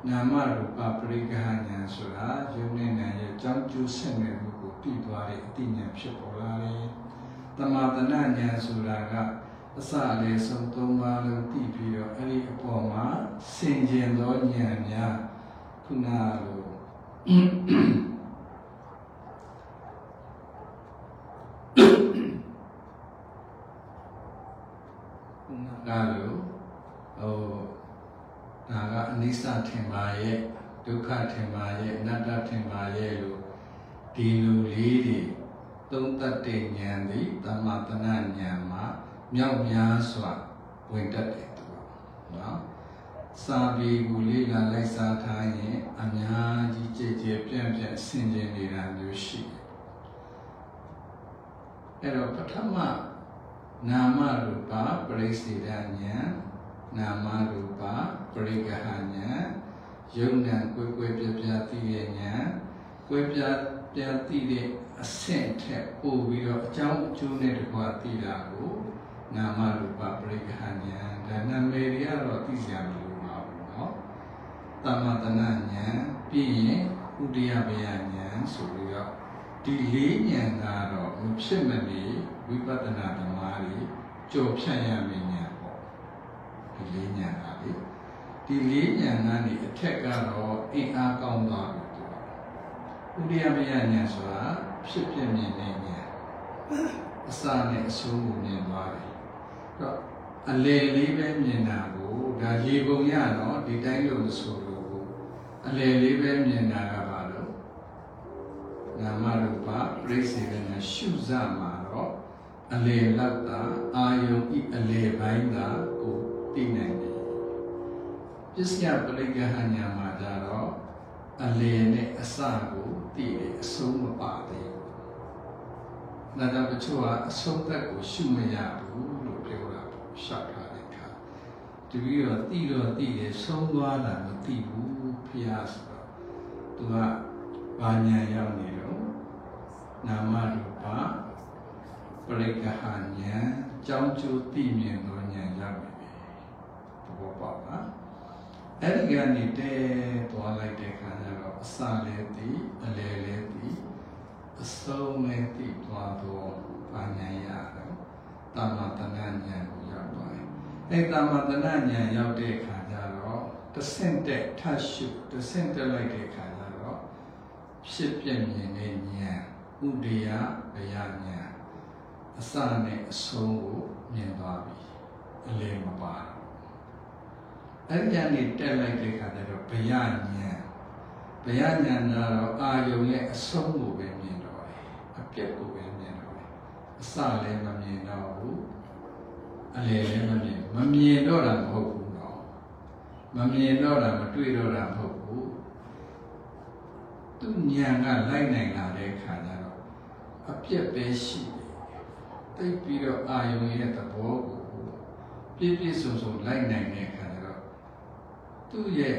နာမရူပပရိက္ခဉာဏ်ဆိုတာယုံနဲ့နာရဲ့အကြောင်းကျိုးဆက်နွယ်မှုကိုသိသွားတဲ့အသိဉာဏ်ဖြစ်ပေါ်လာတယ် တမာတနာဉာဏ်ဆိုတာကအစလေးဆုံးသုံးပါးလုံးတည်ပြီးတော့အဲ့ဒီအပေါ်မှာဆင်ခြင်သောဉာဏ်များခုနလိုခုနကလိုဟိုဒါကအနိစ္စထင်ပါရဲ့ဒုက္ခထင်ပါရဲ့အနတ္တထင်ပါရဲ့လို့ဒီလိုလေးတွေ သုံးတတ်တဲ့ဉာဏ်သည်တမ္မာတနာဉာဏ်မှာမြောက်များစွာဝင်တတ်တယ်သူကနော်စာပေကိုလေးလာလိုက်စားထားရင်အများကြီးကြည်ကြည်ပြန့်ပြန့်ဆင်ခြင်နေတာမျိုးရှိတယ်အဲ့တော့ပထမနာမရူပပရိစေဒဉာဏ်နာမရူပပရိကဟဉာဏ်ယုံဉာဏ်ကိုယ်ကိုယ်ပြပြသိတဲ့ဉာဏ်ကိုယ်ပြပြသိတဲ့ အဆင့်ထက်ပို့ပြီးတော့အကြောင်းအကျိုးနဲ့တကွာသိတာကို နာမရူပပရိက္ခဉာဏ်ဒါနာမည်တွေကတော့သိကြမလို့ပါဘူးเนาะတမတနာဉာဏ်ပြီးရင်ဥဒိယဘယဉာဏ်ဆိုပြီးတော့ဒီလေးဉာဏ်ကတော့မဖြစ်မနေဝိပဿနာဓမ္မတွေကြော်ဖြတ်ရမယ့်ဉာဏ်ပေါ့ဒီလေးဉာဏ်ကလေဒီလေးဉာဏ်ကနေအထက်ကတော့အင်အားကောင်းသွားပြီသူကဥဒိယဘယဉာဏ်ဆိုတာ ဖြစ်ပြမြင်တဲ့ဉာဏ်အစနဲ့အဆုံးကိုမြင်သွားတယ်တော့အလေလေးပဲမြင်တာကိုဒါရေပုံရတော့ဒီတိုင်းလို့ဆိုလို့အလေလေးပဲမြင်တာကဘာလို့နာမရူပပြိစေကနာရှုစမှာတော့အလေလောက်တာအာယုံဤအလေပိုင်းသာကိုသိနိုင်တယ်ပစ္စယပရိက္ခဟညာမှာကြတော့အလေနဲ့အစကိုသိတယ်အဆုံးမပါသေးဘူး ဒါကြောင့်တချို့ကအဆုံးသက်ကိုရှုမရဘူးလို့ပြောတာပေါ့ရှောက်ထားတဲ့အခါတပည့်တော့သိတော့သိတယ်ဆုံးသွားတာမသိဘူးဖျားဆိုတော့သူကဘာညာရောက်နေတော့နာမရူပပရိက္ခဟညာကြောင်းကျိုးသိမြင်သောညာရောက်နေပြီသဘောပေါက်လားအဲ့ဒီကနေတဲသွားလိုက်တဲ့ခါကျတော့အစလည်းသိအလယ်လည်းသိ အဆုံးလည်းသိသွားတော့ဘာညာရတယ်တမ္မာတဏ္ဍဉာဏ်ကိုရောက်သွားတယ်အဲ့တမ္မာတဏ္ဍဉာဏ်ရောက်တဲ့ခါကျတော့တဆင့်တက်ထပ်ရှုတဆင့်တက်လိုက်တဲ့ခါကျတော့ဖြစ်ပြမြင်တဲ့ဉာဏ်ဥဒိယဘယဉာဏ်အစနဲ့အဆုံးကိုမြင်သွားပြီအလယ်မပါဘူးအဲ့ဒီကနေတက်လိုက်တဲ့ခါကျတော့ဘယဉာဏ်ဘယဉာဏ်ကတော့အာယုံရဲ့အဆုံးကိုပဲမြင်တော့တယ်အ ပြက်ကိုပဲမြင်တော့တယ်အစလည်းမမြင်တော့ဘူးအလယ်လည်းမမြင်မမြင်တော့တာမဟုတ်ဘူးတော့မမြင်တော့တာမတွေ့တော့တာမဟုတ်ဘူးသူဉာဏ်ကလိုက်နိုင်လာတဲ့ခါကျတော့အပြက်ပဲရှိတယ်တိတ်ပြီးတော့အာယုံရဲ့သဘောကိုပြည့်ပြည့်စုံစုံလိုက်နိုင်တဲ့ခါကျတော့သူ့ရဲ့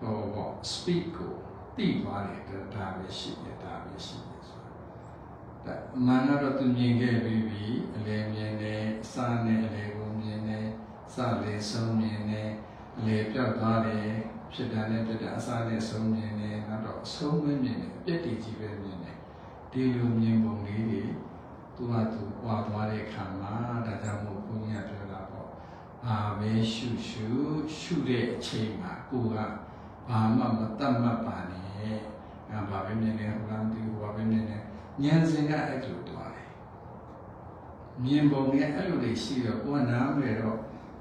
ဟောပေါ့ speed ကိုတိသွားတယ်ဒါပဲရှိတယ်ဒါပဲရှိတယ်ဆိုတာဒါ မန္တတော့သူမြင်ခဲ့ပြီးပြီအလဲမြင်တယ်အစနဲ့အလဲကိုမြင်တယ်စလေဆုံးမြင်တယ်အလဲပြောက်သွားတယ်ဖြစ်တာနဲ့ဖြစ်တာအစနဲ့ဆုံးမြင်တယ်နောက်တော့အဆုံးမမြင်တယ်အပြည့်တည်ကြီးပဲမြင်တယ်ဒီလိုမြင်ပုံလေးတွေသူကသူပွာသွားတဲ့ခါမှာဒါကြောင့်မို့ဘုန်းကြီးကပြောတာပေါ့အာပဲရှုရှုရှုတဲ့အချိန်မှာကိုကဘာမှမတတ်မှတ်ပါနဲ့ငါဘာပဲမြင်နေဟိုလားမသိဘူးဘာပဲမြင်နေ ဉာဏ်စဉ်ကအဲ့လိုသွားတယ်မြင်ပုံနဲ့အဲ့လိုတွေရှိတော့ကိုကနားမလဲတော့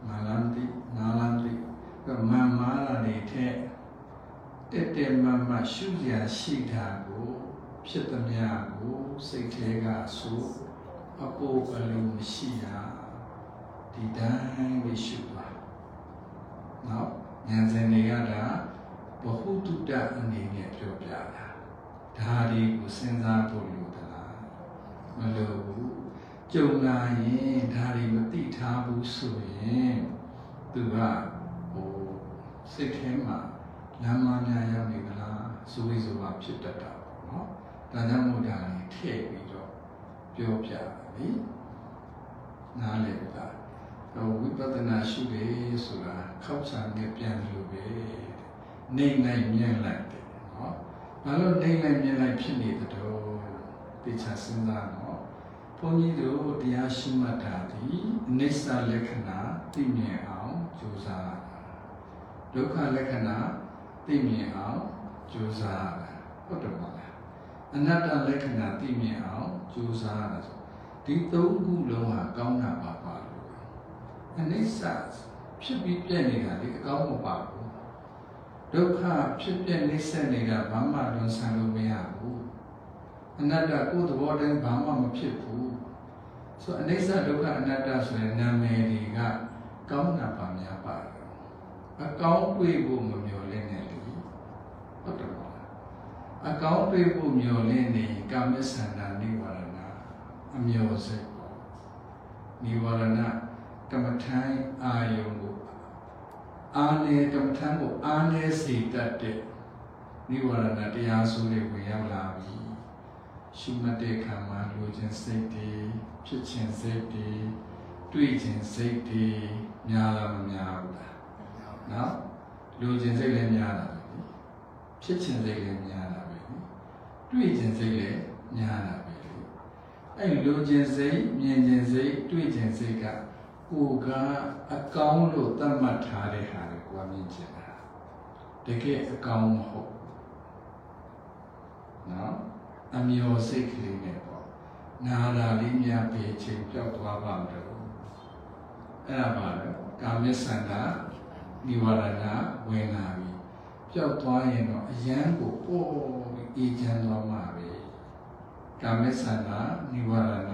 ငါလားမသိငါလားမသိတော့မန်မာလာတွေထက်တက်တက်မမရှုစရာရှိတာကိုဖြစ်သမျှကိုစိတ်ထဲကဆိုအပိုးအလုံးမရှိတာဒီတိုင်းပဲရှုပါနော်ဉာဏ်စဉ်တွေကဒါဘဟုတုတ္တအနေနဲ့ပြောပြတာဒါဒီကိုစဉ်းစားဖို့လိုသလား မလိုဘူးကြုံလာရင်ဒါတွေမသိထားဘူးဆိုရင်သူကဟိုစိတ်ထဲမှာလမ်းမများရောက်နေသလားစူးဝေးဆိုပါဖြစ်တတ်တာပေါ့နော်ဒါကြောင့်မို့ဒါလေးထည့်ပြီးတော့ပြောပြတယ်လေနားလည်ပါတော့ဝိပဿနာရှုတယ်ဆိုတာခောက်ဆံနဲ့ပြန်လို့ပဲနေနိုင်မြင်လိုက်တယ်နော်ဘာလို့နေနိုင်မြင်လိုက်ဖြစ်နေတဲ့တော့တေချာစဉ်းစားနော်ဘု န်းကြီးတို့တရားရှိမှတ်တာဒီအနိစ္စလက္ခဏာသိမြင်အောင်ကြိုးစားဒုက္ခလက္ခဏာသိမြင်အောင်ကြိုးစားဟုတ်တယ်မလားအနတ္တလက္ခဏာသိမြင်အောင်ကြိုးစားရဆိုဒီသုံးခုလုံးဟာကောင်းတာပါပါလို့အနိစ္စဖြစ်ပြီးပြည့်နေတာဒီအကောင်းမပါဘူးဒုက္ခဖြစ်ပြနေဆက်နေတာဘာမှလွန်ဆန်လို့မရဘူးအနတ္တကိုယ်သဘောတည်းဘာမှမဖြစ်ဘူး ဆိုအနိစ္စဒုက္ခအနတ္တဆိုရင်နာမည်တွေကကောင်းတာပါများပါတယ်အကောင်းတွေ့ဖို့မမျှော်လင့်နဲ့လေဟုတ်တယ်မလားအကောင်းတွေ့ဖို့မျှော်လင့်နေကာမစန္ဒာနိဝရဏအမျှော်စိတ်ပေါ့နိဝရဏကမ္မထိုင်အာယုံကိုအာနေကမ္မထံကိုအာနေစေတတ်တဲ့နိဝရဏတရားဆိုတွေဝင်ရောက်လာပြီရှုမှတ်တဲ့ခါမှာလူချင်းစိတ်တွေ ဖြစ်ခြင်းစိတ်တွေတွေ့ခြင်းစိတ်တွေများလားမများဘူးလားနော်လူချင်းစိတ်လည်းများတာပဲဖြစ်ခြင်းစိတ်လည်းများတာပဲတွေ့ခြင်းစိတ်လည်းများတာပဲအဲ့လူချင်းစိတ်မြင်ခြင်းစိတ်တွေ့ခြင်းစိတ်ကကိုယ်ကအကောင်းလို့သတ်မှတ်ထားတဲ့ဟာကိုကိုယ်မြင်ချင်တာတကယ်အကောင်းမဟုတ်နော်အမျော်စိတ်ကလေးနဲ့ပေါ့ နာတာလေးများပေချိန်ပြောက်သွားပါမလို့အဲ့ဒါပါတော့ကာမစန္ဒနိဝရဏဝင်လာပြီပျောက်သွားရင်တော့အယံကိုပို့ပြီးအေးချမ်းသွားမှာပဲကာမစန္ဒနိဝရဏ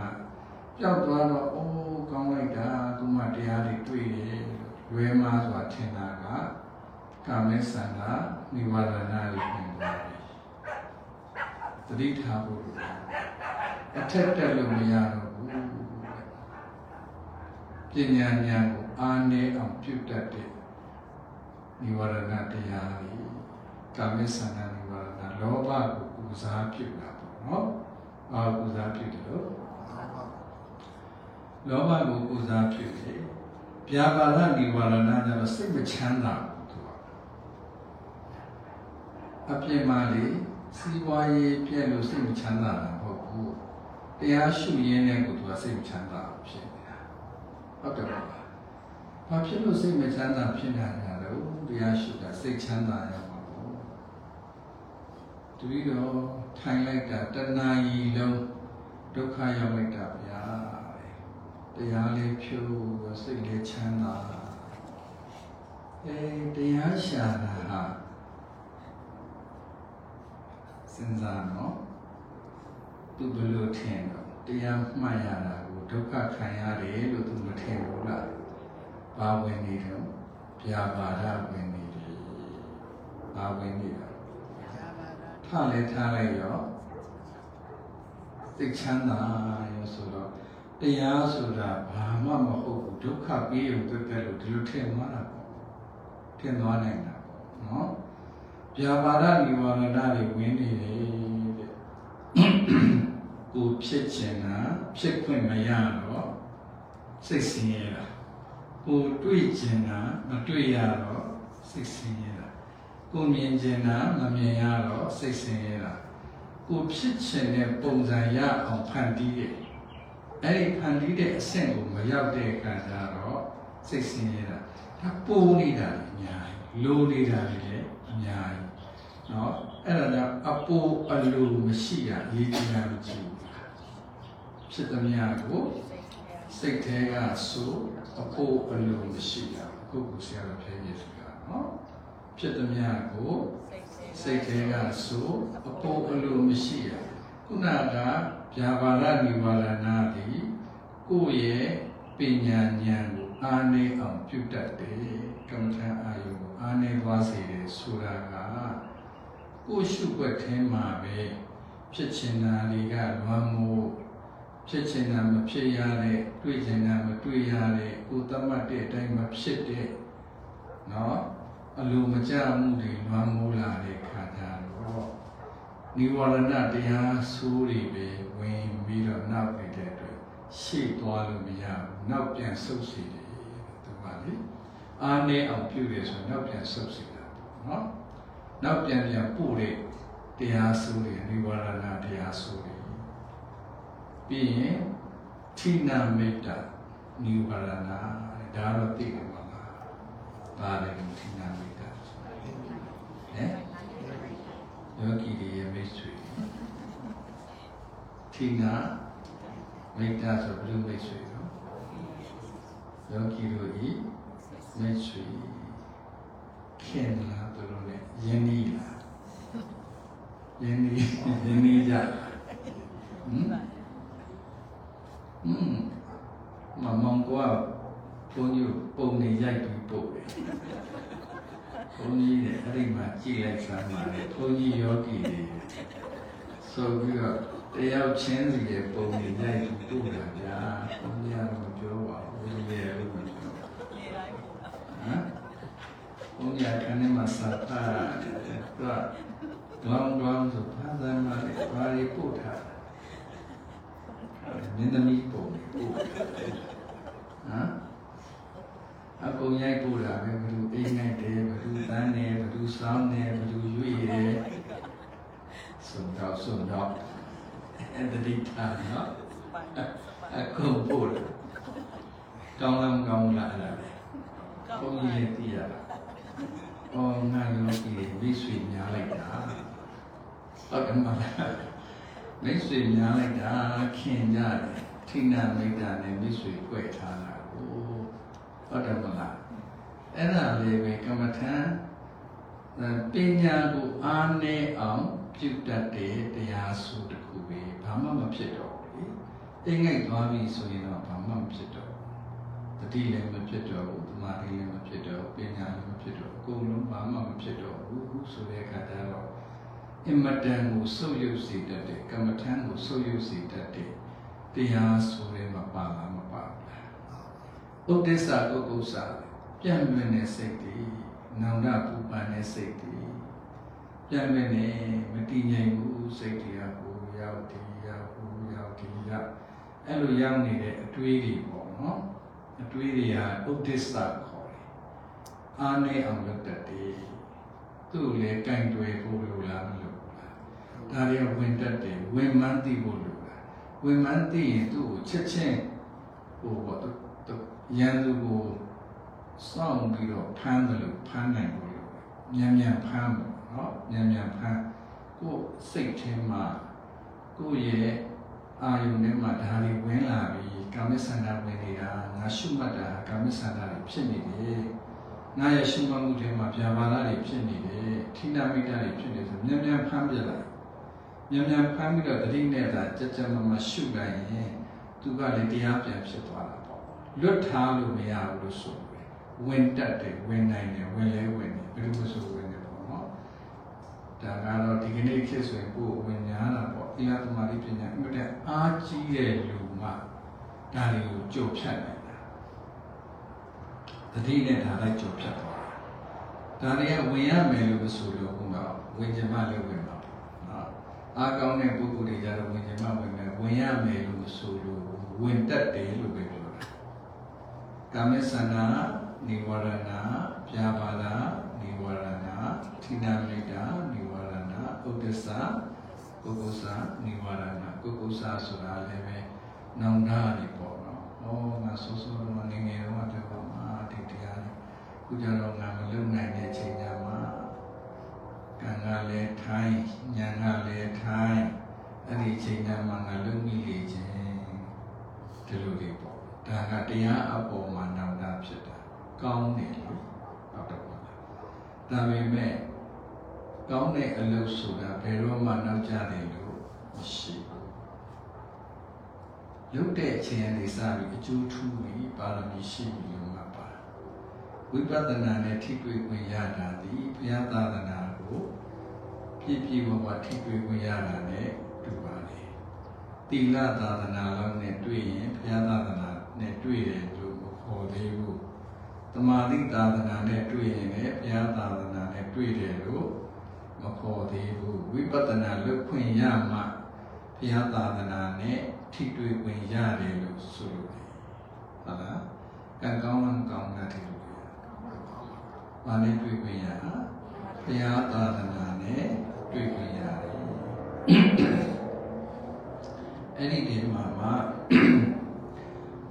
ပျောက်သွားတော့အိုးကောင်းလိုက်တာကုမတရားတွေတွေ့တယ်လွဲမှားစွာထင်တာကကာမစန္ဒနိဝရဏတွေပြင်သွားပြီတတိထားဖို့ အထက်တက်လို့မရတော့ဘူးပညာဉာဏ်ကိုအားနည်းအောင်ပြုတ်တတ်တဲ့နိဝရဏတရားတွေကာမစန္ဒနိဝရဏလောဘကိုပူဇာပြုတာပေါ့နော်။အာပူဇာပြုတယ်လို့လောဘကိုပူဇာပြုတယ်။ပြာပါဒနိဝရဏကျတော့စိတ်မချမ်းသာဘူးသူကအပြစ်မှလေစီးပွားရေးပြည့်လို့စိတ်မချမ်းသာတာမဟုတ်ဘူး။ တရားရှုရင်းနဲ့ကိုသူကစိတ်မချမ်းသာဖြစ်နေတာ။ဟုတ်တယ်ပါ။ဘာဖြစ်လို့စိတ်မချမ်းသာဖြစ်နေတာလဲ။တရားရှုတာစိတ်ချမ်းသာရမှာပေါ့။တပည့်တော်ထိုင်လိုက်တာတဏှာကြီးလုံးဒုက္ခရောက်လိုက်တာဗျာ။တရားလေးဖြူစိတ်လေးချမ်းသာ။အဲတရားရှာတာဟာစဉ်းစားနော်။ သူဘယ်လိုထင်တော့တရားမှတ်ရတာကိုဒုက္ခခံရတယ်လို့သူမထင်ဘူးလား။ဘာဝင်နေတော့ဗျာပါဒဝင်နေတယ်။ဘာဝင်နေတာထလည်းထားလိုက်ရောသိချမ်းသာရောဆိုတော့တရားဆိုတာဘာမှမဟုတ်ဘူးဒုက္ခပြီးရုံတက်တက်လို့ဒီလိုထင်သွားတာပေါ့ထင်သွားနိုင်တာပေါ့နော်ဗျာပါဒနိဝရဏတွေဝင်နေတယ်တဲ့ ကိုဖြစ်ချင်တာဖြစ်ခွင့်မရတော့စိတ်ဆင်းရဲတာကိုတွေ့ချင်တာမတွေ့ရတော့စိတ်ဆင်းရဲတာကိုမြင်ချင်တာမမြင်ရတော့စိတ်ဆင်းရဲတာကိုဖြစ်ချင်တဲ့ပုံစံရအောင်ဖန်တီးတယ်အဲ့ဒီဖန်တီးတဲ့အဆင့်ကိုမရောက်တဲ့အခါကျတော့စိတ်ဆင်းရဲတာဒါပိုးနေတာလည်းအများကြီးလိုနေတာလည်းအများကြီးเนาะအဲ့ဒါကြောင့်အပိုးအလိုမရှိတာရေးကြည့်ရမကြည့်ဘူး ဖြစ်သမျှကိုစိတ်ထဲကဆိုအဖို့အလိုမရှိတာအခုကိုဆရာတော်ဖျင်းပြဆိုတာနော်ဖြစ်သမျှကိုစိတ်ထဲကဆိုအဖို့အလိုမရှိတာခုနကဗျာပါဒနိဝရဏသည်ကိုယ့်ရဲ့ပညာဉာဏ်ကိုအာနေအောင်ပြုတတ်တယ်ကမ္မထာအာယုကိုအာနေသွားစေတယ်ဆိုတာကကိုယ့်ရှုွက်ထဲမှာပဲဖြစ်ချင်တာတွေကလွမ်းမိုး ဖြစ်ချင်တာမဖြစ်ရတဲ့တွေ့ချင်တာမတွေ့ရတဲ့ကိုယ်သတ်မှတ်တဲ့အတိုင်းမဖြစ်တဲ့เนาะအလိုမကျမှုတွေလွမ်းမိုးလာတဲ့ခါကျတော့နိဝရဏတရားဆိုးတွေပဲဝင်ပြီးတော့နောက်ပြီးတဲ့အတွက်ရှေ့သွားလို့မရဘူးနောက်ပြန်ဆုတ်စီတယ်သူကလေအားနေအောင်ပြုတယ်ဆိုတော့နောက်ပြန်ဆုတ်စီတာပေါ့နော်နောက်ပြန်ပြန်ပို့တဲ့တရားဆိုးတွေနိဝရဏတရားဆိုးတွေ ေ ပြီးရင်ထိနာမေတ္တာနိဝရဏဒါတော့သိတယ်ပါလားဒါလည်းထိနာမေတ္တာဟမ်ယောဂီတွေရဲ့မိတ်ဆွေထိနာမိတ္တာဆိုဘယ်လိုမိတ်ဆွေနော်ယောဂီတို့ဤမိတ်ဆွေခင်လာသူတို့နဲ့ယဉ်နီးလာယဉ်နီးယဉ်နီးကြဟမ်ဟ မ်မမောင်ကွာဘုန်းကြီးပုံနေရိုက်ပြီးပို့တယ်ဘုန်းကြီးတဲ့အဲ့ဒီမှာကြည့်လိုက်စမ်းပါလေဘုန်းကြီးယောဂီတွေဆိုပြီးတော့တယောက်ချင်းစီရဲ့ပုံနေရိုက်ပြီးပို့တာဗျာဘုန်းကြီးကတော့မပြောပါဘူးဘုန်းကြီးရဲ့လို့မပြောဟမ်ဘုန်းကြီးကလည်းမစားတာတော့လောင်းလောင်းဆိုဖာသမားလေးဘာတွေပို့ထား မင်းသမီးပုံပို့ဟမ်အကုန်ရိုက်ပို့တာပဲဘယ်သူအိမ်နိုင်တယ်ဘယ်သူတန်းတယ်ဘယ်သူစောင်းတယ်ဘယ်သူရွေ့တယ်ဆုံးတော့ဆုံးတော့အဲ့ဒါဒီထားနော်အကုန်ပို့တယ်ကောင်းလားမကောင်းလားအဲ့ဒါဘုန်းကြီးလည်းသိရတာအော်ငါရောဒီမိတ်ဆွေများလိုက်တာဟုတ်တယ်မလား မိတ်ဆွေများလိုက်တာခင်ကြတယ်ထိနာမိတ်တာနဲ့မိတ်ဆွေဖွဲ့ထားတာကိုဟုတ်တယ်မလားအဲ့ဒါလေးပဲကမ္မထံပညာကိုအားနည်းအောင်ပြုတတ်တဲ့တရားစုတစ်ခုပဲဘာမှမဖြစ်တော့ဘူးလေတိတ်ငိုက်သွားပြီဆိုရင်တော့ဘာမှမဖြစ်တော့ဘူးတတိလည်းမဖြစ်တော့ဘူးသမာဓိလည်းမဖြစ်တော့ဘူးပညာလည်းမဖြစ်တော့ဘူးအကုန်လုံးဘာမှမဖြစ်တော့ဘူးဆိုတဲ့အခါကျတော့ အင်မတန်ကိုဆုပ်ယုပ်စေတတ်တဲ့ကမ္မထံကိုဆုပ်ယုပ်စေတတ်တဲ့တရားဆိုရဲမပါလားမပါဘူးလားဥဒိစ္စကုက္ကုစ္စပြန့်လွင့်တဲ့စိတ်တွေနောင်တပူပန်တဲ့စိတ်တွေပြန့်လွင့်နေမတည်ငြိမ်ဘူးစိတ်တွေကကိုရောက်ဒီရောက်ကိုရောက်ဒီရောက်အဲ့လိုရောက်နေတဲ့အတွေးတွေပေါ့နော်အတွေးတွေကဥဒိစ္စခေါ်တယ်အာနေအောင်လုပ်တတ်တယ်သူ့လည်းကင်တွယ်ဖို့လိုလားမလိုဘူးလား ဒါတွေကဝင်တတ်တယ်ဝင်မှန်းသိဖို့လိုလားဝင်မှန်းသိရင်သူ့ကိုချက်ချင်းဟိုပေါ့ရန်သူကိုစောင့်ပြီးတော့ဖမ်းတယ်လို့ဖမ်းနိုင်ဖို့လိုတယ်မြန်မြန်ဖမ်းဖို့နော်မြန်မြန်ဖမ်းကိုယ်စိတ်ထဲမှာကိုယ့်ရဲ့အာယုန်ထဲမှာဒါတွေဝင်လာပြီးကာမစန္ဒဝင်နေတာငါရှုမှတ်တာကာမစန္ဒတွေဖြစ်နေတယ်ငါရဲ့ရှုမှတ်မှုထဲမှာဗျာပါဒတွေဖြစ်နေတယ်ထိနာမိတာတွေဖြစ်နေဆိုမြန်မြန်ဖမ်းပြလိုက် မြန်မြန်ဖမ်းပြီးတော့တတိနဲ့သာကြကြမမရှုလိုက်ရင်သူကလည်းတရားပြန်ဖြစ်သွားတာပေါ့လွတ်ထားလို့မရဘူးလို့ဆိုတယ်ဝင်တတ်တယ်ဝင်နိုင်တယ်ဝင်လဲဝင်တယ်ဘယ်လိုဆိုဝင်တယ်ပေါ့နော်ဒါကတော့ဒီကနေ့ခေတ်ရင်ကိုယ်ဝင်ညာတာပေါ့သီလသမာဓိပညာအမြဲတမ်းအားကြီးတဲ့လူမှဒါတွေကိုကြုံဖြတ်နိုင်တာတတိနဲ့ဒါလိုက်ကြုံဖြတ်သွားတာဒါတွေကဝင်ရမယ်လို့မဆိုလို့ခုနကဝင်ကြမလည်းဝင်ပါနော် အားကောင်းတဲ့ပုဂ္ဂိုလ်တွေကြတော့ဝင်ကြမဝင်မယ်ဝင်ရမယ်လို့မဆိုလို့ဝင်တတ်တယ်လို့ပဲပြောတာကာမေသနာနိဝရဏပြာပါဒနိဝရဏထိနာမိတာနိဝရဏဥဒ္ဒစ္စကုက္ကုစနိဝရဏကုက္ကုစဆိုတာလည်းပဲနောင်တတွေပေါ့နော်။ဩငါဆိုးဆိုးတော့နေငယ်တော့တော့မှာဒီတရားတွေခုကြတော့ငါမလုံနိုင်တဲ့ချိန်ကြမှာ ကံကလည်းထိုင်းဉာဏ်ကလည်းထိုင်းအဲ့ဒီချိန်ကြမှာငါလုံမိလေခြင်းဒီလိုတွေပေါ့။ဒါကတရားအပေါ်မှာနောင်တဖြစ်တာကောင်းတယ်လို့ဟုတ်တော့ပါလား။ဒါပေမဲ့ကောင်းတဲ့အလုပ်ဆိုတာဘယ်တော့မှနောက်ကျတယ်လို့မရှိဘူး။ရုပ်တဲ့အချိန်အနေစပြီးအကျိုးထူးပြီးပါရမီရှိပြီးလို့မှာပါဝိပဿနာနဲ့ထိတွေ့ခွင့်ရတာဒီဘုရားသာသနာကို ပြည့်ပြည့်ဝဝထိတွေ့ခွင့်ရတာနဲ့တူပါလေသီလသာသနာလောက်နဲ့တွေ့ရင်ဘုရားသာသနာနဲ့တွေ့တယ်လို့မခေါ်သေးဘူးတမာတိသာသနာနဲ့တွေ့ရင်လည်းဘုရားသာသနာနဲ့တွေ့တယ်လို့မခေါ်သေးဘူးဝိပဿနာလွတ်ခွင့်ရမှဘုရားသာသနာနဲ့ထိတွေ့ခွင့်ရတယ်လို့ဆိုလို့ဟုတ်လားကံကောင်းလားကောင်းလားထိတွေ့ရဘာနဲ့တွေ့ခွင့်ရဘုရားသာသနာ နဲ့တွေ့ခွင့်ရတယ်အဲ့ဒီဒီမှာမှာ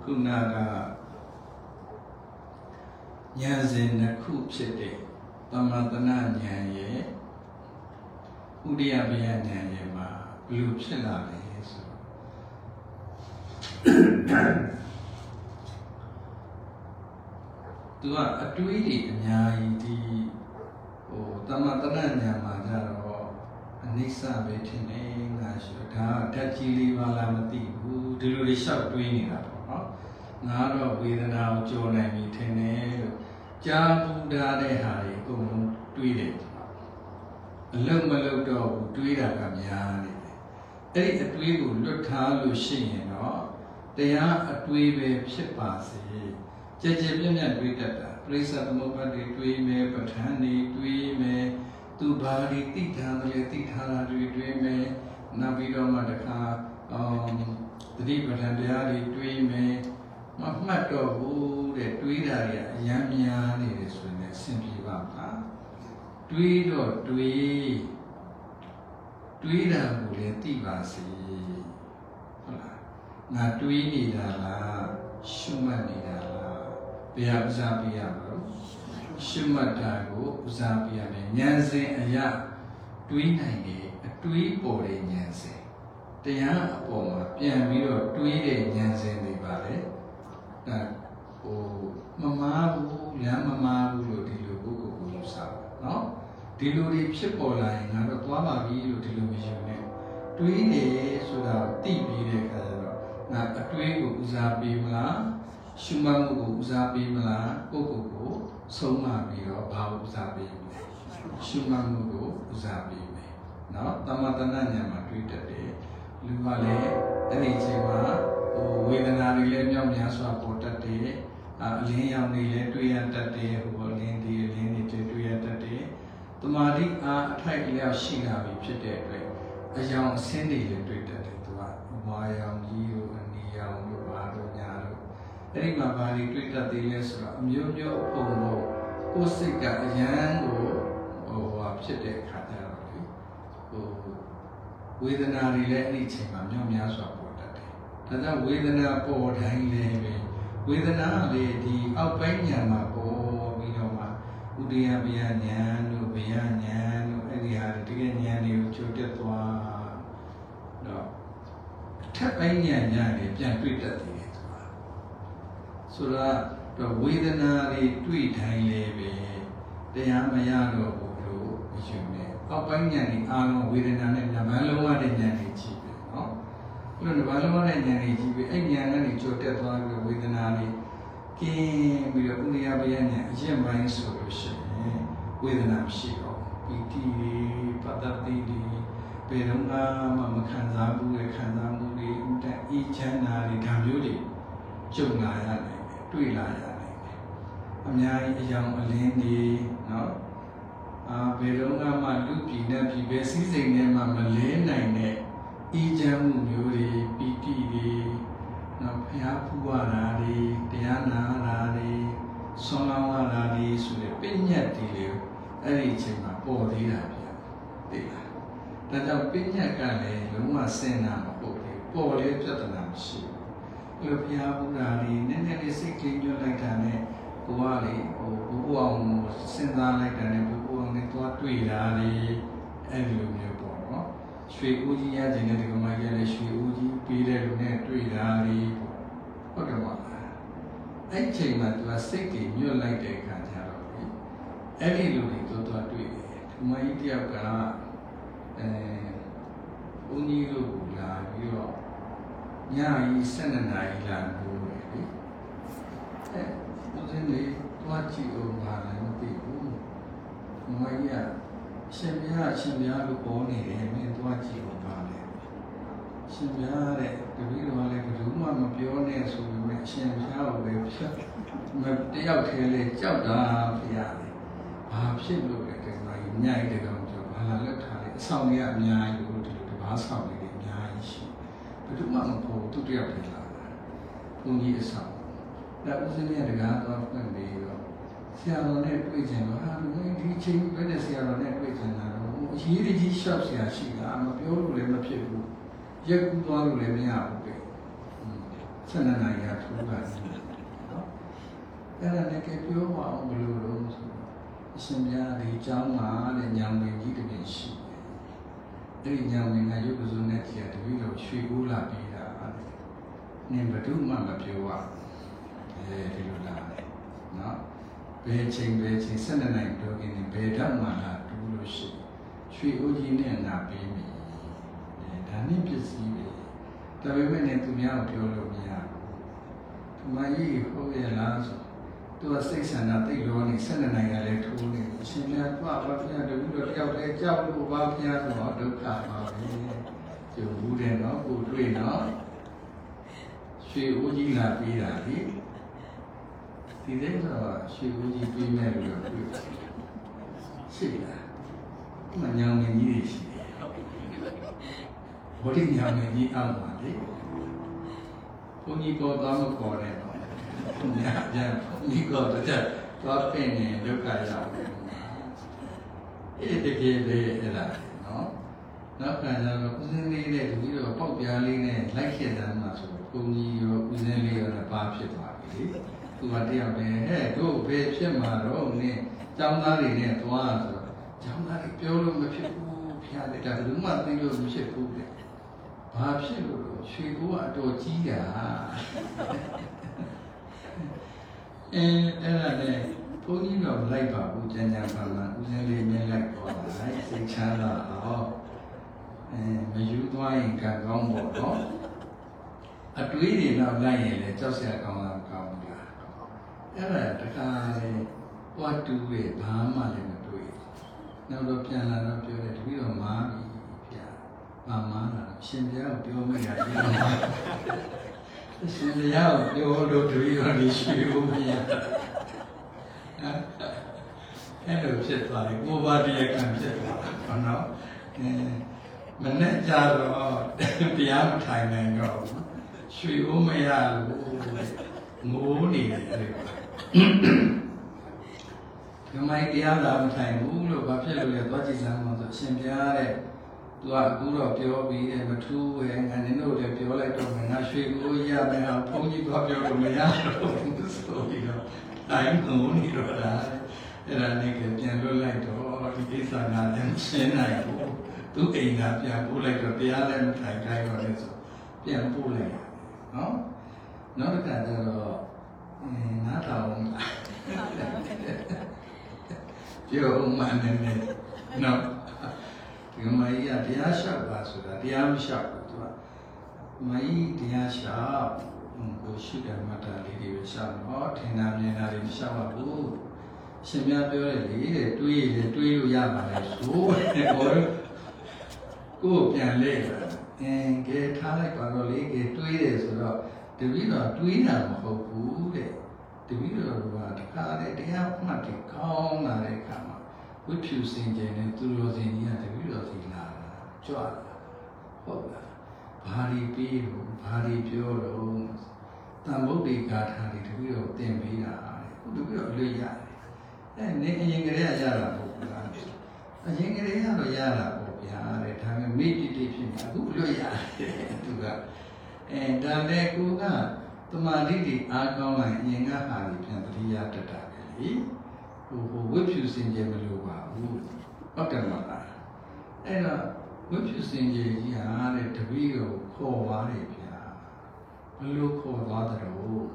ခုနကဉာဏ်စဉ်တစ်ခုဖြစ်တဲ့သမတနာဉာဏ်ရဲ့ဥဒိယဘယဉာဏ်ရဲ့မှာဘယ်လိုဖြစ်လာလဲဆိုတော့သူကအတွေးတွေအများကြီးဒီ ဟိုသမတနာဉာဏ်မှာကြတော့အနိစ္စပဲထင်တယ်ငါရှိဒါဓာတ်ကြီးလေးပါလားမသိဘူးဒီလိုတွေလျှောက်တွေးနေတာပေါ့နော်ငါတော့ဝေဒနာကိုကြော်နိုင်ပြီထင်တယ်လို့ကြားပူထားတဲ့ဟာတွေအကုန်လုံးတွေးတယ်အလုံးမလုံးတော့ဘူးတွေးတာကများနေတယ်အဲ့ဒီအတွေးကိုလွတ်ထားလို့ရှိရင်တော့တရားအတွေးပဲဖြစ်ပါစေကြည်ကြည်ပြည့်ပြည့်တွေးတတ်တာ ပြိဿသမုပ္ပါဒ်တွေတွေးမယ်ပဋ္ဌာန်းတွေတွေးမယ်သူဘာတွေသိထားတယ်သိထားတာတွေတွေးမယ်နောက်ပြီးတော့မှတခါအောင်တတိပဋ္ဌာန်းတရားတွေတွေးမယ်မမှတ်တော့ဘူးတဲ့တွေးတာတွေအယံများနေတယ်ဆိုရင်အဆင်ပြေပါမလားတွေးတော့တွေးတွေးတာကိုလည်းသိပါစေဟုတ်လားငါတွေးနေတာလားရှုမှတ်နေတာလား ဘယ်ဟာဥစားပြရမလို့ရှုမှတ်တာကိုဥစားပြရမယ်ဉာဏ်စဉ်အရာတွေးနိုင်တယ်အတွေးပေါ်တဲ့ဉာဏ်စဉ်တရားအပေါ်မှာပြန်ပြီးတော့တွေးတဲ့ဉာဏ်စဉ်တွေပါလေအဲဟိုမမားဘူးလမ်းမမားဘူးလို့ဒီလိုပုဂ္ဂိုလ်ကိုယူဆပါနော်ဒီလိုတွေဖြစ်ပေါ်လာရင်ငါတော့သွားပါပြီလို့ဒီလိုမယူနဲ့တွေးနေဆိုတာသိပြီးတဲ့အခါကျတော့ငါအတွေးကိုဦးစားပေးမလား ရှုမှတ်မှုကိုဦးစားပေးမလားပုဂ္ဂိုလ်ကိုဆုံးမပြီးတော့ဘာကိုဦးစားပေးမလဲရှုမှတ်မှုကိုဦးစားပေးမယ်နော်တမတနာညာမှာတွေးတတ်တယ်လူကလည်းအဲ့ဒီအချိန်မှာဟိုဝေဒနာတွေလည်းမြောက်များစွာပေါ်တတ်တယ်အလင်းရောင်တွေလည်းတွေးရတတ်တယ်ဟိုလင်းဒီလင်းတွေတွေးရတတ်တယ်တမာတိအားအထိုက်အလျောက်ရှိလာပြီဖြစ်တဲ့အတွက်အယောင်အဆင်းတွေလည်းတွေးတတ်တယ်သူကဝါရောင်ကြီး အဲ့ဒီမှာဘာတွေတွေးတတ်သေးလဲဆိုတော့အမျိုးမျိုးအဖုံလို့ကိုယ်စိတ်ကအယံကိုဟိုဟာဖြစ်တဲ့အခါကျတော့လေဟိုဝေဒနာတွေလည်းအဲ့ဒီအချိန်မှာမြောက်များစွာပေါ်တတ်တယ်ဒါကြောင့်ဝေဒနာပေါ်တိုင်းလည်းပဲဝေဒနာလေးဒီအောက်ပိုင်းညာမှာပေါ်ပြီးတော့မှဥဒိယဘယဉာဏ်တို့ဘယဉာဏ်တို့အဲ့ဒီဟာတွေတကယ်ဉာဏ်တွေကိုချိုးတက်သွားတော့အထက်ပိုင်းဉာဏ်ညာတွေပြန်တွေ့တတ်တယ်သူက ဆိုတော့ဝေဒနာတွေတွေ့တိုင်းလည်းပဲတရားမရတော့ဘူးလို့ယူမယ်။အောက်ပိုင်းဉာဏ်ကြီးအားလုံးဝေဒနာနဲ့နမလုံးဝတဲ့ဉာဏ်ကြီးကြည့်တယ်နော်။အဲ့လိုနမလုံးဝတဲ့ဉာဏ်ကြီးကြည့်ပြီးအဲ့ဉာဏ်ကနေကြော်တက်သွားပြီးဝေဒနာတွေကင်းပြီးတော့ဥရိယပယဉာဏ်အရင်ပိုင်းဆိုလို့ရှိရင်ဝေဒနာမရှိတော့ပီတိတွေပတ္တတိတွေဘယ်တော့မှမခံစားဘူးလေခံစားမှုတွေအတ္တအေးချမ်းတာတွေဒါမျိုးတွေကြုံလာရတယ် တွေ့လာရနိုင်တယ်အများကြီးအယောင်အလင်းတွေနော်အာဘယ်တော့မှလူပြည်နဲ့ပြည်ပဲစည်းစိမ်နဲ့မှမလဲနိုင်တဲ့အေးချမ်းမှုမျိုးတွေပီတိတွေနော်ဖျားဖူးရတာတွေတရားနာတာတွေဆွမ်းလောင်းရတာတွေဆိုတဲ့ပညတ်တွေလေအဲ့ဒီအချိန်မှာပေါ်သေးတာဗျာသိလားဒါကြောင့်ပညာကလည်းလုံးဝစင်နာမဟုတ်ဘူးပေါ်လေပြဿနာမရှိဘူးအဲ့ လိုဘုရားဘုရားလေးနည်းနည်းလေးစိတ်ကလေးညွှန်လိုက်တာနဲ့ကိုကလေဟိုဘုဘအောင်စဉ်းစားလိုက်တာနဲ့ဘုဘအောင်နဲ့သွားတွေ့တာလေအဲ့ဒီလိုမျိုးပေါ့နော်ရွှေဦးကြီးရခြင်းနဲ့ဒီကမကြီးလည်းရွှေဦးကြီးပြီးတဲ့လူနဲ့တွေ့တာလေဟုတ်တယ်မလားအဲ့ချိန်မှာသူကစိတ်ကြီးညွှန်လိုက်တဲ့အခါကျတော့လေအဲ့ဒီလူတွေတော့သွားတွေ့တယ်ဒီမကြီးတယောက်ကအဲဦးကြီးတို့ကလာပြီးတော့ ညကြီး7နာရီလာလို့လေအဲဦးစင်းလေးတွားကြည့်အောင်ပါလည်းမသိဘူးမကြီးကရှင်ပြားရှင်ပြားလို့ပေါ်နေတယ်မင်းတွားကြည့်အောင်ပါလေရှင်ပြားတဲ့တပည့်တော်လည်းဘယ်သူမှမပြောနဲ့ဆိုပေမဲ့ရှင်ပြားကိုပဲဖြတ်မတယောက်တည်းလေကြောက်တာဖရားလေဘာဖြစ်လို့လဲဒီမှာညိုက်တဲ့ကောင်ကြောဘာလာလက်ထားလဲအဆောင်ကြီးအများကြီးလို့ဒီလိုတဘာဆောင်လေးတွေအများကြီးရှိ ဘယ်သူမှမပေါ်သူတယောက်တည်းလာတာဘုန်းကြီးအဆောင်ဒါဥစဉ်ရဲ့တကားတော့ဖွင့်ပြီးတော့ဆရာတော်နဲ့တွေ့ကြတော့ဟာဒီချင်းဘယ်နဲ့ဆရာတော်နဲ့တွေ့ကြတာတော့အရေးကြီးရှော့ဆရာရှိတာမပြောလို့လည်းမဖြစ်ဘူးရက်ကူးသွားလို့လည်းမရဘူးပဲဆက်နနာရီကထူးတာနော်အဲ့ဒါလည်းပြောပါအောင်ဘယ်လိုလုပ်ဆိုတော့အရှင်ဘုရားဒီเจ้าမှာတဲ့ညောင်နေကြီးတကယ်ရှိတယ် အဲ့ဒီညောင်နေကရုပ်ပစုံနဲ့တရားတပည့်တော်ရွှေကိုးလာပြီးတာနင်ဘယ်သူမှမပြောရအဲဒီလိုလာတယ်နော်ဘယ်ချိန်ဘယ်ချိန်ဆက်နေနိုင်ပြောกินဘယ်တော့မှလာတူးလို့ရှိရွှေအိုးကြီးနဲ့နာပေးမိအဲဒါနဲ့ပစ္စည်းပဲဒါပေမဲ့လည်းသူများကိုပြောလို့မရဘူးဒီမကြီးဟုတ်ရဲ့လားဆို သူကစိတ်ဆန္ဒတိတ်လောနေဆက်နေနိုင်ရလဲထိုးနေအရှင်များတွားပါဖျားတပည့်တော်တယောက်တည်းကြောက်လို့ပါဖျားဆိုတော့ဒုက္ခပါပဲကျုပ်ဘူးတယ်နော်ကိုတွေ့နော်ရွှေဦးကြီးလာပြီးတာလေဒီတဲ့တော့ရွှေဦးကြီးပြီးမဲ့လို့တွေ့ရှိလားမညောင်ငင်ကြီးရှိတယ်ဘောဓိညောင်ငင်ကြီးအောက်ပါလေဘုန်းကြီးကောသွားမခေါ်နဲ့ တော့ညပြန်ဒီကောတော့သွားပင်နေဒုက္ခရောက်တယ်အဲ့ဒီပြေလေအဲ့ဒါနော်နောက်ခါကျတော့ဦးစင်းလေးနဲ့တပည့်တော်ပေါက်ပြားလေးနဲ့လိုက်ခဲ့တယ်မှာဆိုဘုန်းကြီးရောဦးစင်းလေးရောလည်းပါဖြစ်သွားပြီလေသူကတယောက်ပဲဟဲ့တို့ဘယ်ဖြစ်မှာတော့နင်းចောင်းသားတွေနဲ့သွားဆိုတော့ចောင်းသားတွေပြောလို့မဖြစ်ဘူးဖျားတယ်ဒါဘယ်သူမှသိလို့မဖြစ်ဘူးတဲ့ဘာဖြစ်လို့လဲရွှေဘိုးကအတော်ကြီးတာ အဲအဲ့ဒါနဲ့ဘုန်းကြီးတော့လိုက်ပါဘူးကျန်ကျန်ပါမှဦးစင်းလေးမြင်လိုက်တော့လိုက်စိတ်ချမ်းသာအောင်အဲမယူသွားရင်ကံကောင်းပေါ့နော်အတွေးတွေတော့လိုက်ရင်လည်းကြောက်စရာကောင်းတာကောင်းလားအဲ့ဒါတခါလေဟွာတူရဲ့ဘာမှလည်းမတွေးနောက်တော့ပြန်လာတော့ပြောတယ်တပည့်တော်မားပြီဗျာမာမားလာရှင်ပြားကိုပြောမိတာဒီတော့ ရှင်ပြားကိုပြောလို့တပည့်တော်ဒီရှိဖို့မရအဲ့လိုဖြစ်သွားတယ်ကိုဘာတရားကံဖြစ်သွားတာဘာလို့အဲမနဲ့ကြတော့တရားမထိုင်နိုင်တော့ဘူးရွှေဦးမရလို့ငိုးနေတယ်အဲ့ဒါဒီမိုင်းတရားလာမထိုင်ဘူးလို့ဘာဖြစ်လို့လဲသွားကြည့်စမ်းလို့ဆိုရှင်ပြားတဲ့ သူကအခုတော့ပြောပြီးတယ်မထူးပဲငါနင်တို့လည်းပြောလိုက်တော့ငါရွှေကိုရမယ်ဟာဘုန်းကြီးသွားပြောလို့မရတော့ဘူးဆိုပြီးတော့တိုင်းငိုးနေတော့တာအဲ့ဒါနဲ့ကပြန်လွတ်လိုက်တော့ဒီကိစ္စကလည်းရှင်းနိုင်ဘူးသူအိမ်ကပြန်ပို့လိုက်တော့တရားလည်းမထိုင်ခိုင်းတော့လေဆိုပြန်ပို့လိုက်နော်နောက်တစ်ခါကျတော့အင်းနားထောင်ပြောမှန်းနေနေနော် ဒီမကြီးကတရားလျှောက်ပါဆိုတာတရားမလျှောက်ဘူးသူကမကြီးတရားလျှောက်ကိုရှိတယ်မတာလေးတွေပဲလျှောက်တော့ထင်တာမြင်တာတွေမလျှောက်ပါဘူးရှင်များပြောတယ်လေတဲ့တွေးတယ်တွေးလို့ရပါလေဆိုတဲ့ဘောကိုယ်ပြန်လဲလာအင်းကဲထားလိုက်ပါတော့လေကဲတွေးတယ်ဆိုတော့တပည့်တော်တွေးတာမဟုတ်ဘူးတဲ့တပည့်တော်ကတခါလေတရားမှတ်တယ်ကောင်းလာတဲ့အခါမှာ ဝိဖြူစင်ကြယ်နဲ့သူတော်စင်ကြီးကတပည့်တော်စီလာတာကြွလာဟုတ်လားဘာဒီပြီးလို့ဘာဒီပြောလို့တန်ဗုဒ္ဓေဂါထာတွေတပည့်တော်သင်ပေးတာတဲ့ခုတပည့်တော်အလွတ်ရတယ်အဲနေအရင်ကလေးကရတာပေါ့ကွာအရင်ကလေးကတော့ရတာပေါ့ဗျာတဲ့ဒါပေမဲ့မိတိတိဖြစ်နေအခုအလွတ်ရတယ်သူကအဲဒါလည်းကိုကတမာတိတိအားကောင်းလိုက်အရင်ကဟာတွေပြန်တတိယတတ်တာပဲလေ ဟိုဟိုဝိဖြူစင်ကြယ်မလို့ပါဘူးဟုတ်တယ်မလားအဲ့တော့ဝိဖြူစင်ကြယ်ကြီးဟာတဲ့တပည့်ကိုခေါ်သွားတယ်ဗျာဘလို့ခေါ်သွားတယ်တော့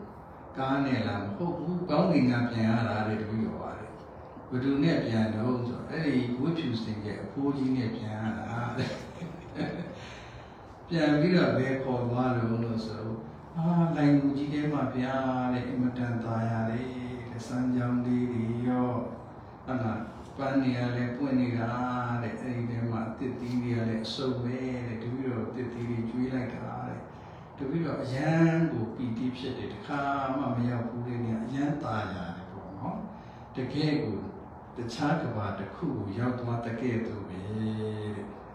ကားနဲ့လားမဟုတ်ဘူးကောင်းကင်ကပြန်ရတာတဲ့တပည့်တော်ပါတယ်ဘယ်သူနဲ့ပြန်တော့ဆိုအဲ့ဒီဝိဖြူစင်ကြယ်အဖိုးကြီးနဲ့ပြန်ရတာတဲ့ပြန်ပြီးတော့ဘယ်ခေါ်သွားလို့လို့ဆိုတော့အာလိုင်လူကြီးတဲမှာဗျာတဲ့အင်မတန်သားရတယ်တဲ့ စမ်းကြောင်းလေးတွေရောဟုတ်လားပန်းနေရလဲပွင့်နေတာတဲ့အဲ့ဒီထဲမှာတစ်သီးတွေကလည်းအစုပ်ပဲတဲ့တပည့်တော်တစ်သီးတွေကျွေးလိုက်တာတဲ့တပည့်တော်အရန်ကိုပီတိဖြစ်တယ်တခါမှမရောက်ဘူးတဲ့နေအရန်သားရတယ်ပေါ့နော်တကယ်ကိုတခြားကဘာတစ်ခုကိုရောက်သွားတကယ်သူပဲတဲ့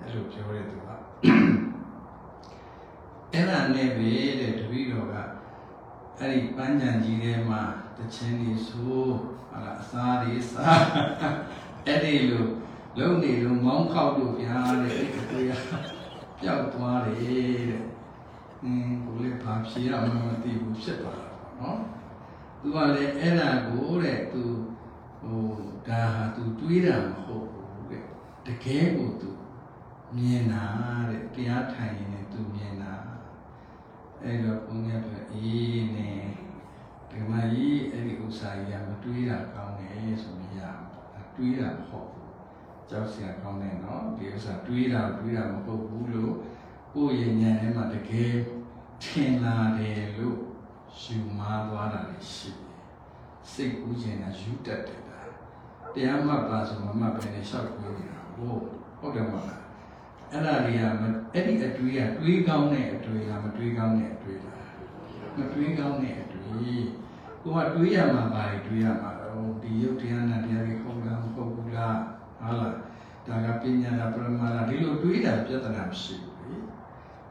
အဲ့လိုပြောတဲ့သူကအဲ့ဒါနဲ့ပဲတဲ့တပည့်တော်ကအဲ့ဒီပန်းကြံကြီးထဲမှာ တခြင်းနေဆိုဟာလားအစာတွေစားအဲ့ဒီလိုလုံနေလို့မောင်းခောက်လို့ဗျာတဲ့အဲ့ဒီတွေ့ရပျောက်သွားတယ်တဲ့အင်းကိုလည်းဘာဖြေရမှမသိဘူးဖြစ်သွားတာနော်သူကလည်းအဲ့ဒါကိုတဲ့သူဟိုဒါဟာသူတွေးတာမဟုတ်ဘူးတဲ့တကယ်ကိုသူမြင်တာတဲ့တရားထိုင်ရင်လည်းသူမြင်တာအဲ့တော့ဘုန်းကြီးကအေးနေ ဒီမှာကြီးအဲ့ဒီဥစ္စာကြီးကမတွေးတာကောင်းတယ်ဆိုပြီးရအောင်တွေးတာမဟုတ်ဘူး။ကြောက်စရာကောင်းတယ်နော်ဒီဥစ္စာတွေးတာတွေးတာမဟုတ်ဘူးလို့ကိုယ့်ရဲ့ဉာဏ်ထဲမှာတကယ်ထင်လာတယ်လို့ယူမာသွားတာလည်းရှိတယ်။စိတ်ကူးခြင်းကယူတတ်တယ်ဒါ။တရားမှတ်ပါဆိုမှမှတ်ပဲနဲ့ရှောက်ကိုးနေတာဟုတ်ဟုတ်တယ်မဟုတ်လား။အဲ့ဒါတွေကမအဲ့ဒီအတွေးကတွေးကောင်းတဲ့အတွေးလားမတွေးကောင်းတဲ့အတွေးလား။မတွေးကောင်းတဲ့အတွေး ကိုကတွေးရမှာပါတွေးရမှာတော့ဒီယုတ်တရားနဲ့တရားတွေဟုတ်လားမဟုတ်ဘူးလားဟုတ်လားဒါကပညာလားပရမလားဒီလိုတွေးတာပြဿနာမရှိဘူးလေ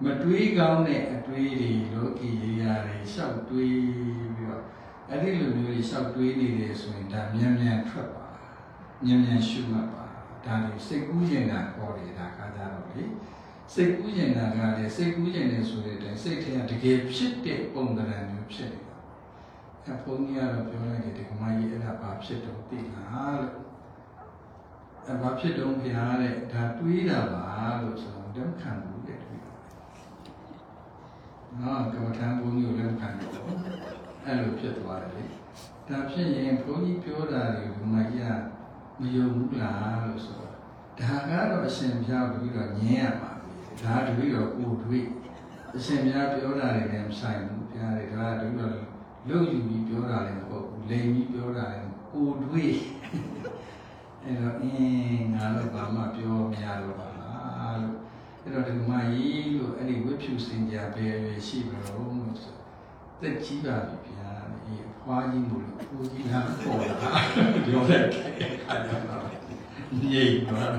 မတွေးကောင်းတဲ့အတွေးတွေလောကီရေးရတယ်ရှောက်တွေးပြီးတော့အဲ့ဒီလိုမျိုးတွေရှောက်တွေးနေတယ်ဆိုရင်ဒါမြန်မြန်ထွက်ပါမြန်မြန်ရှုမှတ်ပါဒါတွေစိတ်ကူးရင်တာခေါ်တယ်ဒါကကြတော့လေစိတ်ကူးရင်တာကလည်းစိတ်ကူးရင်တယ်ဆိုတဲ့အတိုင်းစိတ်ထဲကတကယ်ဖြစ်တဲ့ပုံသဏ္ဍာန်မျိုးဖြစ်နေတာ အဖုန်းကြီးကတော့ပြောလိုက်တယ်ဒီကမကြီးအဲ့ဒါဘာဖြစ်တော့သိလားလို့အဲ့ဘာဖြစ်တော့ဖရားတဲ့ဒါတွေးတာပါလို့ဆိုတော့တော့ခံဘူးတဲ့တွေးတာနော်ကမ္ဘာထမ်းဘုန်းကြီးကိုလည်းခံတော့အဲ့လိုဖြစ်သွားတယ်လေဒါဖြစ်ရင်ဘုန်းကြီးပြောတာတွေကိုမကြီးကမယုံဘူးလားလို့ဆိုတော့ဒါကတော့အရှင်ဘုရားပြီးတော့ညင်းရမှာပဲဒါတပည့်တော်ကိုတွေးအရှင်ဘုရားပြောတာတွေနဲ့မဆိုင်ဘူးဘုရားတွေဒါတပည့်တော် လုံယူပြီးပြောတာလည်းမဟုတ်ဘူးလိန်ပြီးပြောတာလည်းကိုတွေးအဲ့တော့အင်းငါတော့ဘာမှပြောမရတော့ပါလားလို့အဲ့တော့ဒီမကြီးလို့အဲ့ဒီဝိဖြူစင်ကြဘယ်ရွယ်ရှိမလို့ဆိုတက်ကြီးပါပြီဗျာဒီအဖွားကြီးမို့လို့ကိုကြီးလာပေါ်လာပြောတဲ့အခါကျတော့ညိတ်သွား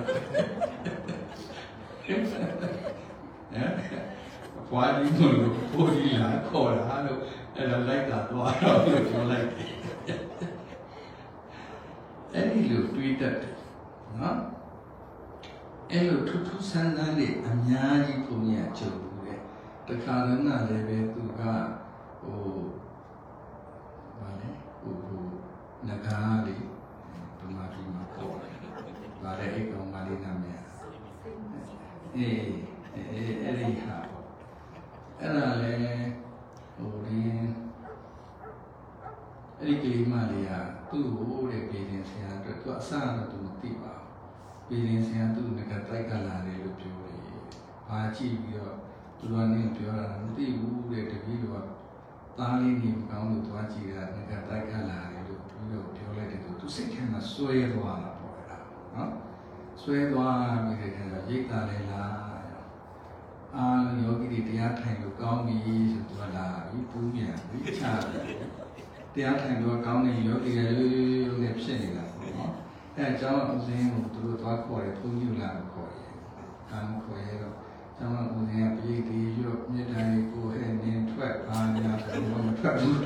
ဟမ်အဖွားကြီးမို့လို့ကိုကြီးလာခေါ်လာလို့အဲ့တော့လိုက်တာသွားတော့ပြောလိုက်တယ်အဲ့ဒီလိုတွေးတတ်တယ်နော်အဲ့လိုထူးထူးဆန်းဆန်းလေးအများကြီးပုံရကြုံဘူးတဲ့တခါတော့လည်းပဲသူကဟိုဘာလဲဟိုဟိုငကားလေးဒီမှာဒီမှာပေါ်တယ်ဗါလဲအိတ်ကောင်မလေးနာမည်အေးအေးအဲ့ဒီဟာပေါ့ အဲ့ဒါလည်းဟိုဒီအဲ့ဒီကလေးမလေးကသူ့ကိုတဲ့ပြည်ရင်ဆရာအတွက်သူအစတော့သူမသိပါဘူးပြည်ရင်ဆရာသူ့ငကတိုက်ကလာတယ်လို့ပြောတယ်။ဘာကြည့်ပြီးတော့သူကလည်းပြောတာမသိဘူးတဲ့တပည့်တော်ကသားလေးနေမကောင်းလို့သွားကြည့်တာငကတိုက်ကလာတယ်လို့သူတို့ပြောလိုက်တယ်သူစိတ်ထဲမှာစွဲသွားတာပေါ့လေနော်။စွဲသွားပြီးတဲ့အခါကျရိတ်တာလေလား အားလုံးယောဂီတွေတရားထိုင်လို့ကောင်းပြီဆိုသူကလာပြီပူးပြန်ပြီချပြီတရားထိုင်လို့ကောင်းနေယောဂီတွေရိုးရိုးရိုးနဲ့ဖြစ်နေတာပေါ့နော်အဲအကြောင်းအစဉ်ကိုသူတို့သွားခေါ်တယ်ဘုန်းကြီးလာခေါ်တယ်အာမခေါ်ရတော့ကျောင်းကဦးဇင်းကပြေးတီရွတ်မြေတိုင်ကိုဟဲ့နင်းထွက်ပါညာတော့မထွက်ဘူး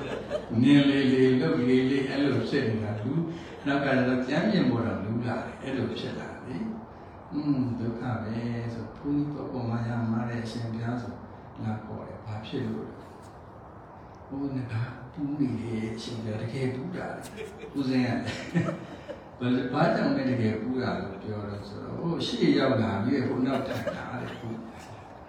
နင်းလေးလေးလုတ်လေးလေးအဲ့လိုဖြစ်နေတာလူနောက်ကတော့ကြမ်းမြင်ပေါ်တော့လူလာတယ်အဲ့လိုဖြစ်လာတယ် อืมဒုက္ခပဲဆိုဘုန်းကြီးပေါ်ပေါ်မှာရမှာတဲ့အရှင်ဘုရားဆိုလာခေါ်တယ်ဘာဖြစ်လို့လဲဘုန်းကြီးကပူးနေတယ်အရှင်ဘုရားတကယ်ပူးတာလေဦးစင်းရတယ်ဘယ်ဘာကြောင့်လဲတကယ်ပူးတာလို့ပြောတော့ဆိုတော့ဟိုရှေ့ရောက်လာပြီးဟိုနောက်ထပ်တာတဲ့ခု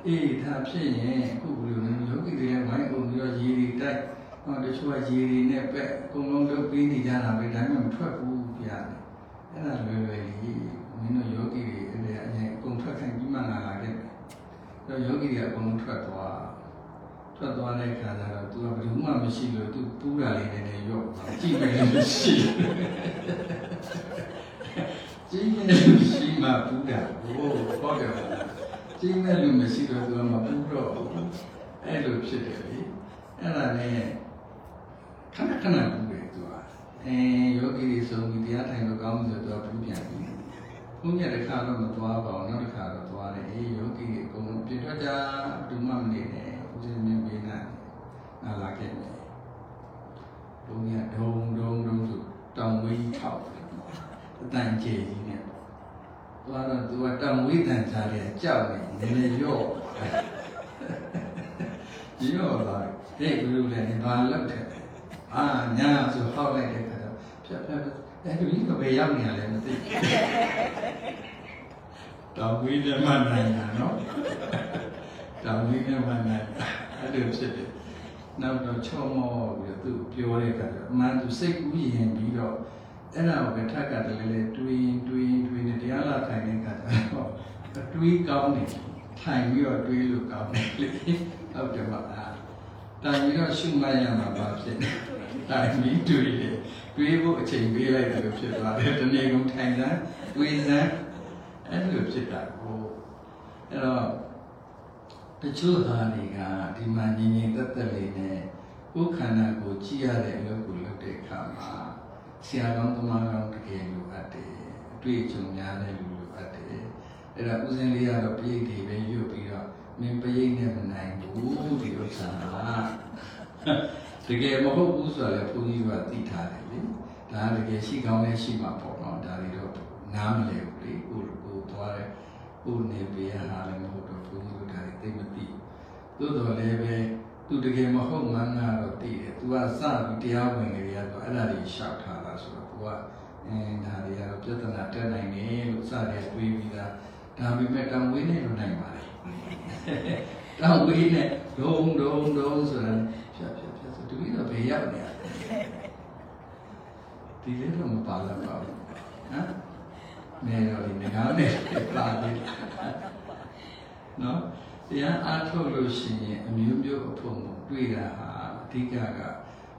အေးဒါဖြစ်ရင်အခုဘယ်လိုလဲယောဂီတွေလည်းဝိုင်းအောင်ပြီးတော့ရေတွေတိုက်ဟောတချို့ကရေတွေနဲ့ပက်အကုန်လုံးလုပ်ပြီးနေကြတာပဲဒါမှမထွက်ဘူးဗျာအဲ့ဒါလွယ်လွယ်လေးမ င်းတို့ယောဂီတွေအဲ့ဒါအရင်အကုန်ထွက်ခိုင်းပြီးမှလာလာခဲ့တယ်။တော့ယောဂီတွေအကုန်လုံးထွက်သွားထွက်သွားတဲ့အခါကျတော့ तू ကဘယ်သူမှမရှိလို့ तू ပူးတာလေးနည်းနည်းရော့ကြည့်မယ်လို့မရှိကြည့်မယ်လို့ရှိမှပူးတာဟိုဟုတ်တယ်ကြည့်မယ်လို့မရှိတော့ तू ကမပူးတော့ဘူးအဲ့လိုဖြစ်တယ်လေအဲ့ဒါနဲ့ခဏခဏပူးတယ် तू ကအဲယောဂီတွေဆုံးပြီးတရားထိုင်လို့ကောင်းပြီဆိုတော့ तू ပူးပြန်ပြီ ဘုန်းကြီးတစ်ခါတော့မသွားပါဘူးနောက်တစ်ခါတော့သွားတယ်အေးယောဂီတွေအကုန်လုံးပြထွက်ကြဘူးမှမနေနဲ့ဦးဇင်းမြင်ပေးနာနာလာခဲ့တယ်ဘုန်းကြီးကဒုံဒုံဒုံဆိုတောင်ဝေးထောက်တယ်အတန်ကျေကြီးနဲ့သွားတော့သူကတောင်ဝေးတန်ကြားတယ်ကြောက်နေနည်းနည်းရော့ရော့သွားတယ်ဘယ်လိုလဲဘာလုပ်တယ်အာညာဆိုဟောက်လိုက်တဲ့ခါတော့ဖြတ်ဖြတ် အဲ့ဒီကဘယ်ရောက်နေရလဲမသိဘူးတောင်ဝေးနဲ့မှနိုင်တာနော်တောင်ဝေးနဲ့မှနိုင်တာအဲ့လိုဖြစ်တယ်နောက်တော့ချောမောပြီးတော့သူပြောတဲ့အခါကျတော့အမှန်သူစိတ်ကူးရင်ပြီးတော့အဲ့ဒါကိုပဲထပ်ကတည်းကလေးတွေးတွေးတွေးနေတရားလာထိုင်တဲ့အခါကျတော့တွေးကောင်းနေထိုင်ပြီးတော့တွေးလို့ကောင်းတယ်လေဟုတ်တယ်ပါလားတိုင်ပြီးတော့ရှုမှတ်ရမှာပါဖြစ်တယ်တိုင်ပြီးတွေးတယ် တွေးဖို့အချိန်ပေးလိုက်တယ်လို့ဖြစ်သွားတယ်ဒီနေ့ကုန်ထိုင်တာတွေးစမ်းအဲ့လိုဖြစ်တာကိုအဲ့တော့တချို့ဟာတွေကဒီမှာငြင်းငြင်းသက်သက်လေးနဲ့ကိုယ်ခန္ဓာကိုကြည့်ရတဲ့အလုပ်ကိုလုပ်တဲ့အခါမှာဆရာကောင်းသမားကောင်းတကယ်လိုအပ်တယ်အတွေ့အကြုံများတဲ့လူလိုအပ်တယ်အဲ့ဒါဥစဉ်လေးကတော့ပြိဋ္ဌိပဲရွတ်ပြီးတော့မင်းပြိဋ္ဌနဲ့မနိုင်ဘူးဒီဥစ္စာကတကယ်မဟုတ်ဘူးဆိုတော့ဘုန်းကြီးကသိထားတယ် လေဒါကတကယ်ရှိကောင်းလဲရှိမှာပေါ့နော်ဒါတွေတော့နားမလဲဘူးလေကိုကိုသွားတယ်ကိုနေပေးရတာလည်းမဟုတ်တော့ဘုန်းကြီးကဒါတွေသိမသိသို့တော်လည်းပဲသူတကယ်မဟုတ်မှန်းကတော့သိတယ်။ तू ကစပြီးတရားဝင်နေရတော့အဲ့ဒါတွေရှောက်ထားတာဆိုတော့ तू ကအင်းဒါတွေကတော့ပြဿနာတက်နိုင်တယ်လို့စတယ်တွေးပြီးသားဒါပေမဲ့တောင်ဝေးနေလို့နိုင်ပါလေ။တောင်ဝေးနေဒုံဒုံဒုံဆိုတာဖြတ်ဖြတ်ဖြတ်ဆိုတပည့်တော့ဘယ်ရောက်နေရလဲ။ ဒီလေးတော့မပါလာပါဘူး။ဟမ်။နေတော့ဒီငကားနဲ့ပါသေးတယ်။နော်။တရားအားထုတ်လို့ရှိရင်အမျိုးမျိုးအဖို့ကိုတွေ့တာဟာအဓိကက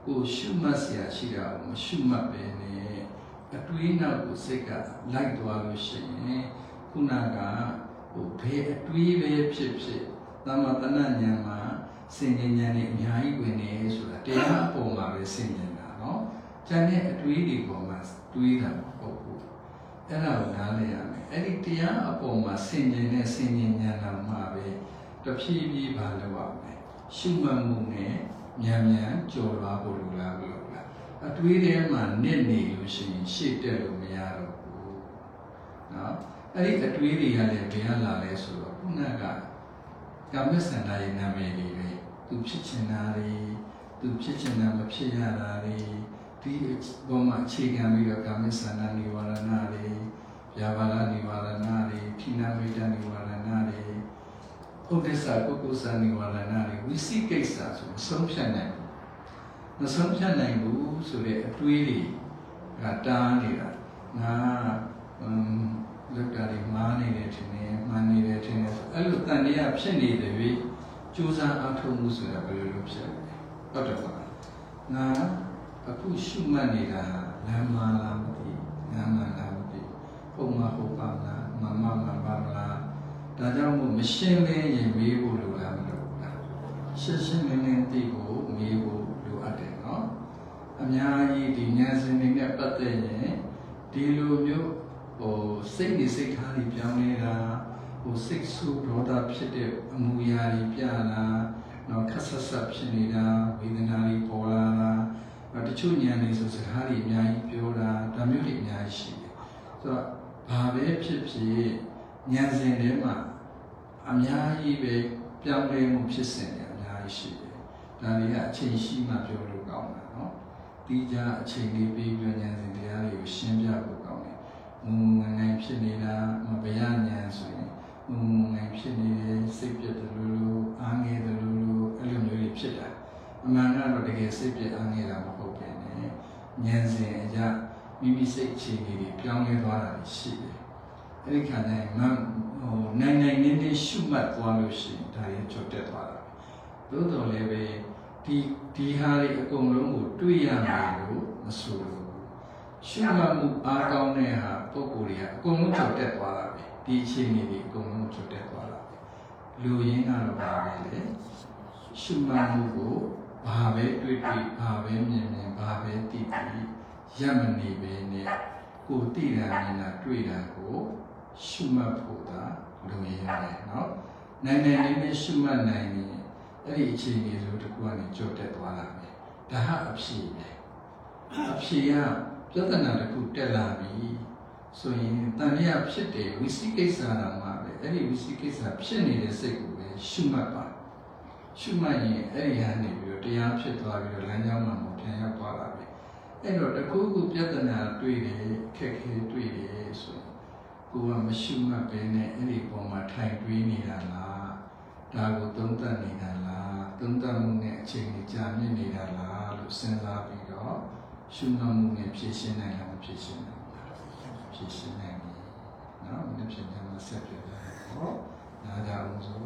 ကိုရှုမှတ်เสียရှိတာကိုမရှုမှတ်ပဲနဲ့အတွေးနောက်ကိုစိတ်ကလိုက်သွားလို့ရှိရင်ခုနကဟိုဘယ်အတွေးပဲဖြစ်ဖြစ်သမတနာဉာဏ်မှာစင်ဉာဏ်ဉာဏ်နဲ့အများကြီးဝင်နေဆိုတာတရားအပေါ်မှာပဲစင်ဉာဏ်တာနော်။ ကျန်တဲ့အတွေးတွေပေါ်မှာတွေးတာမဟုတ်ဘူးအဲ့ဒါကိုနားလည်ရမယ်အဲ့ဒီတရားအပေါ်မှာဆင်ခြင်နဲ့ဆင်ခြင်ဉာဏ်လာမှပဲတဖြည်းဖြည်းပါလို့ရမယ်ရှုမှတ်မှုနဲ့ဉာဏ်ဉာဏ်ကြော်လွားဖို့လိုလားမလိုလားအတွေးထဲမှာနစ်နေလို့ရှိရင်ရှေ့တက်လို့မရတော့ဘူးနော်အဲ့ဒီအတွေးတွေကလည်းဘယ်ကလာလဲဆိုတော့ခုနကကာမစန္ဒရဲ့နာမည်တွေပဲသူဖြစ်ချင်တာတွေသူဖြစ်ချင်တာမဖြစ်ရတာတွေ ဒီပုံမှာအခြေခံပြီးတော့ကာမိသန္တာနိဝရဏတွေ၊ယာဘာရနိဝရဏတွေ၊ခိနမိတနိဝရဏတွေ၊ဟုတ်တဲ့စာကုက္ကုသနိဝရဏတွေဝိသိကိစ္စဆိုဆုံးဖြတ်နိုင်ဘူး။မဆုံးဖြတ်နိုင်ဘူးဆိုတဲ့အတွေးတွေကတားနေတာ။ငါအမ်လောက်တာတွေမားနေတယ်ထင်တယ်၊မှန်နေတယ်ထင်တယ်ဆိုအဲ့လိုတန်တရားဖြစ်နေတဲ့၍စူးစမ်းအထောက်မှုဆိုတာဘယ်လိုလုပ်ဖြစ်လဲ။ဟုတ်တယ်ပါ။ငါ အခုရှုမှတ်နေတာလမ်းမလားမသိလမ်းမလားမသိဟုတ်မဟုတ်ပါလားမမမပါမလားဒါကြောင့်မို့မရှင်းလင်းရင်မေးဖို့လိုလားမလိုဘူးလားရှင်းရှင်းလင်းလင်းသိဖို့မေးဖို့လိုအပ်တယ်နော်အများကြီးဒီဉာဏ်စဉ်တွေနဲ့ပတ်သက်ရင်ဒီလိုမျိုးဟိုစိတ်နေစိတ်ထားတွေပြောင်းနေတာဟိုစိတ်ဆူဒေါသဖြစ်တဲ့အမူအရာတွေပြလာနော်ခက်ဆက်ဆက်ဖြစ်နေတာဝေဒနာတွေပေါ်လာတာ တချို့ဉာဏ်တွေဆိုစကားတွေအများကြီးပြောတာဒါမျိုးတွေအများကြီးရှိတယ်ဆိုတော့ဘာပဲဖြစ်ဖြစ်ဉာဏ်စဉ်ထဲမှာအများကြီးပဲပြောင်းလဲမှုဖြစ်စဉ်တွေအများကြီးရှိတယ်ဒါတွေကအချိန်ရှိမှပြောလို့ကောင်းတာနော်ဒီကြအချိန်လေးပြီးပြီးဉာဏ်စဉ်တရားတွေကိုရှင်းပြဖို့ကောင်းတယ်ငုံငငိုင်ဖြစ်နေတာမဘယဉာဏ်ဆိုရင်ငုံငငိုင်ဖြစ်နေတယ်စိတ်ပြတ်တယ်လို့လို့အားငယ်တယ်လို့လို့အဲ့လိုမျိုးတွေဖြစ်တာ အမှန်ကတော့တကယ်စိတ်ပြတ်အားငယ်တာမဟုတ်ပဲねဉာဏ်စဉ်အရာမိမိစိတ်အခြေအနေတွေပြောင်းလဲသွားတာရှိတယ်အဲ့ဒီခါကျရင်မဟိုနိုင်နိုင်နေနေရှုမှတ်သွားလို့ရှိရင်ဒါရင်ချွတ်တက်သွားတာသို့တော်လည်းပဲဒီဒီဟာတွေအကုန်လုံးကိုတွေးရမယ်လို့မဆိုလို့ရှုမှတ်မှုအားကောင်းတဲ့ဟာပုံကိုယ်တွေကအကုန်လုံးချွတ်တက်သွားတာပဲဒီအခြေအနေတွေအကုန်လုံးချွတ်တက်သွားတာပဲလူရင်းကတော့ပါပဲလေရှုမှတ်မှုကို ဘာပဲတွေးတွေးဘာပဲမြင်မြင်ဘာပဲသိသိရမနေပဲနဲ့ကိုယ်သိတာမြင်တာတွေ့တာကိုရှုမှတ်ဖို့သာလူရင်းရတယ်နော်နိုင်နိုင်လေးနဲ့ရှုမှတ်နိုင်ရင်အဲ့ဒီအခြေအနေဆိုတစ်ခုကနေကြော့တက်သွားတာပဲဒါဟာအဖြေပဲအဖြေကပြဿနာတစ်ခုတက်လာပြီဆိုရင်တန်ရဖြစ်တယ်ဝိသိကိစ္စတာမှာပဲအဲ့ဒီဝိသိကိစ္စဖြစ်နေတဲ့စိတ်ကိုပဲရှုမှတ်ပါ ရှုမှတ်ရင်အဲ့ဒီဟာနေပြီးတော့တရားဖြစ်သွားပြီးတော့လမ်းကြောင်းမှာပြန်ရောက်သွားတာပဲအဲ့တော့တခုခုပြဿနာတွေ့တယ်ခက်ခဲတွေ့တယ်ဆိုရင်ကိုကမရှုမှတ်ဘဲနဲ့အဲ့ဒီပုံမှာထိုင်တွေးနေတာလားဒါကိုသုံးသပ်နေတာလားသုံးသပ်မှုနဲ့အချိန်ကြီးကြာမြင့်နေတာလားလို့စဉ်းစားပြီးတော့ရှုမှတ်မှုနဲ့ဖြည့်ရှင်းနိုင်လားမဖြည့်ရှင်းနိုင်ဘူးလားဖြည့်ရှင်းနိုင်ပြီနော်ဒီဖြစ်ကြမှာဆက်ပြတယ်ဟောနားကြအောင်ဆို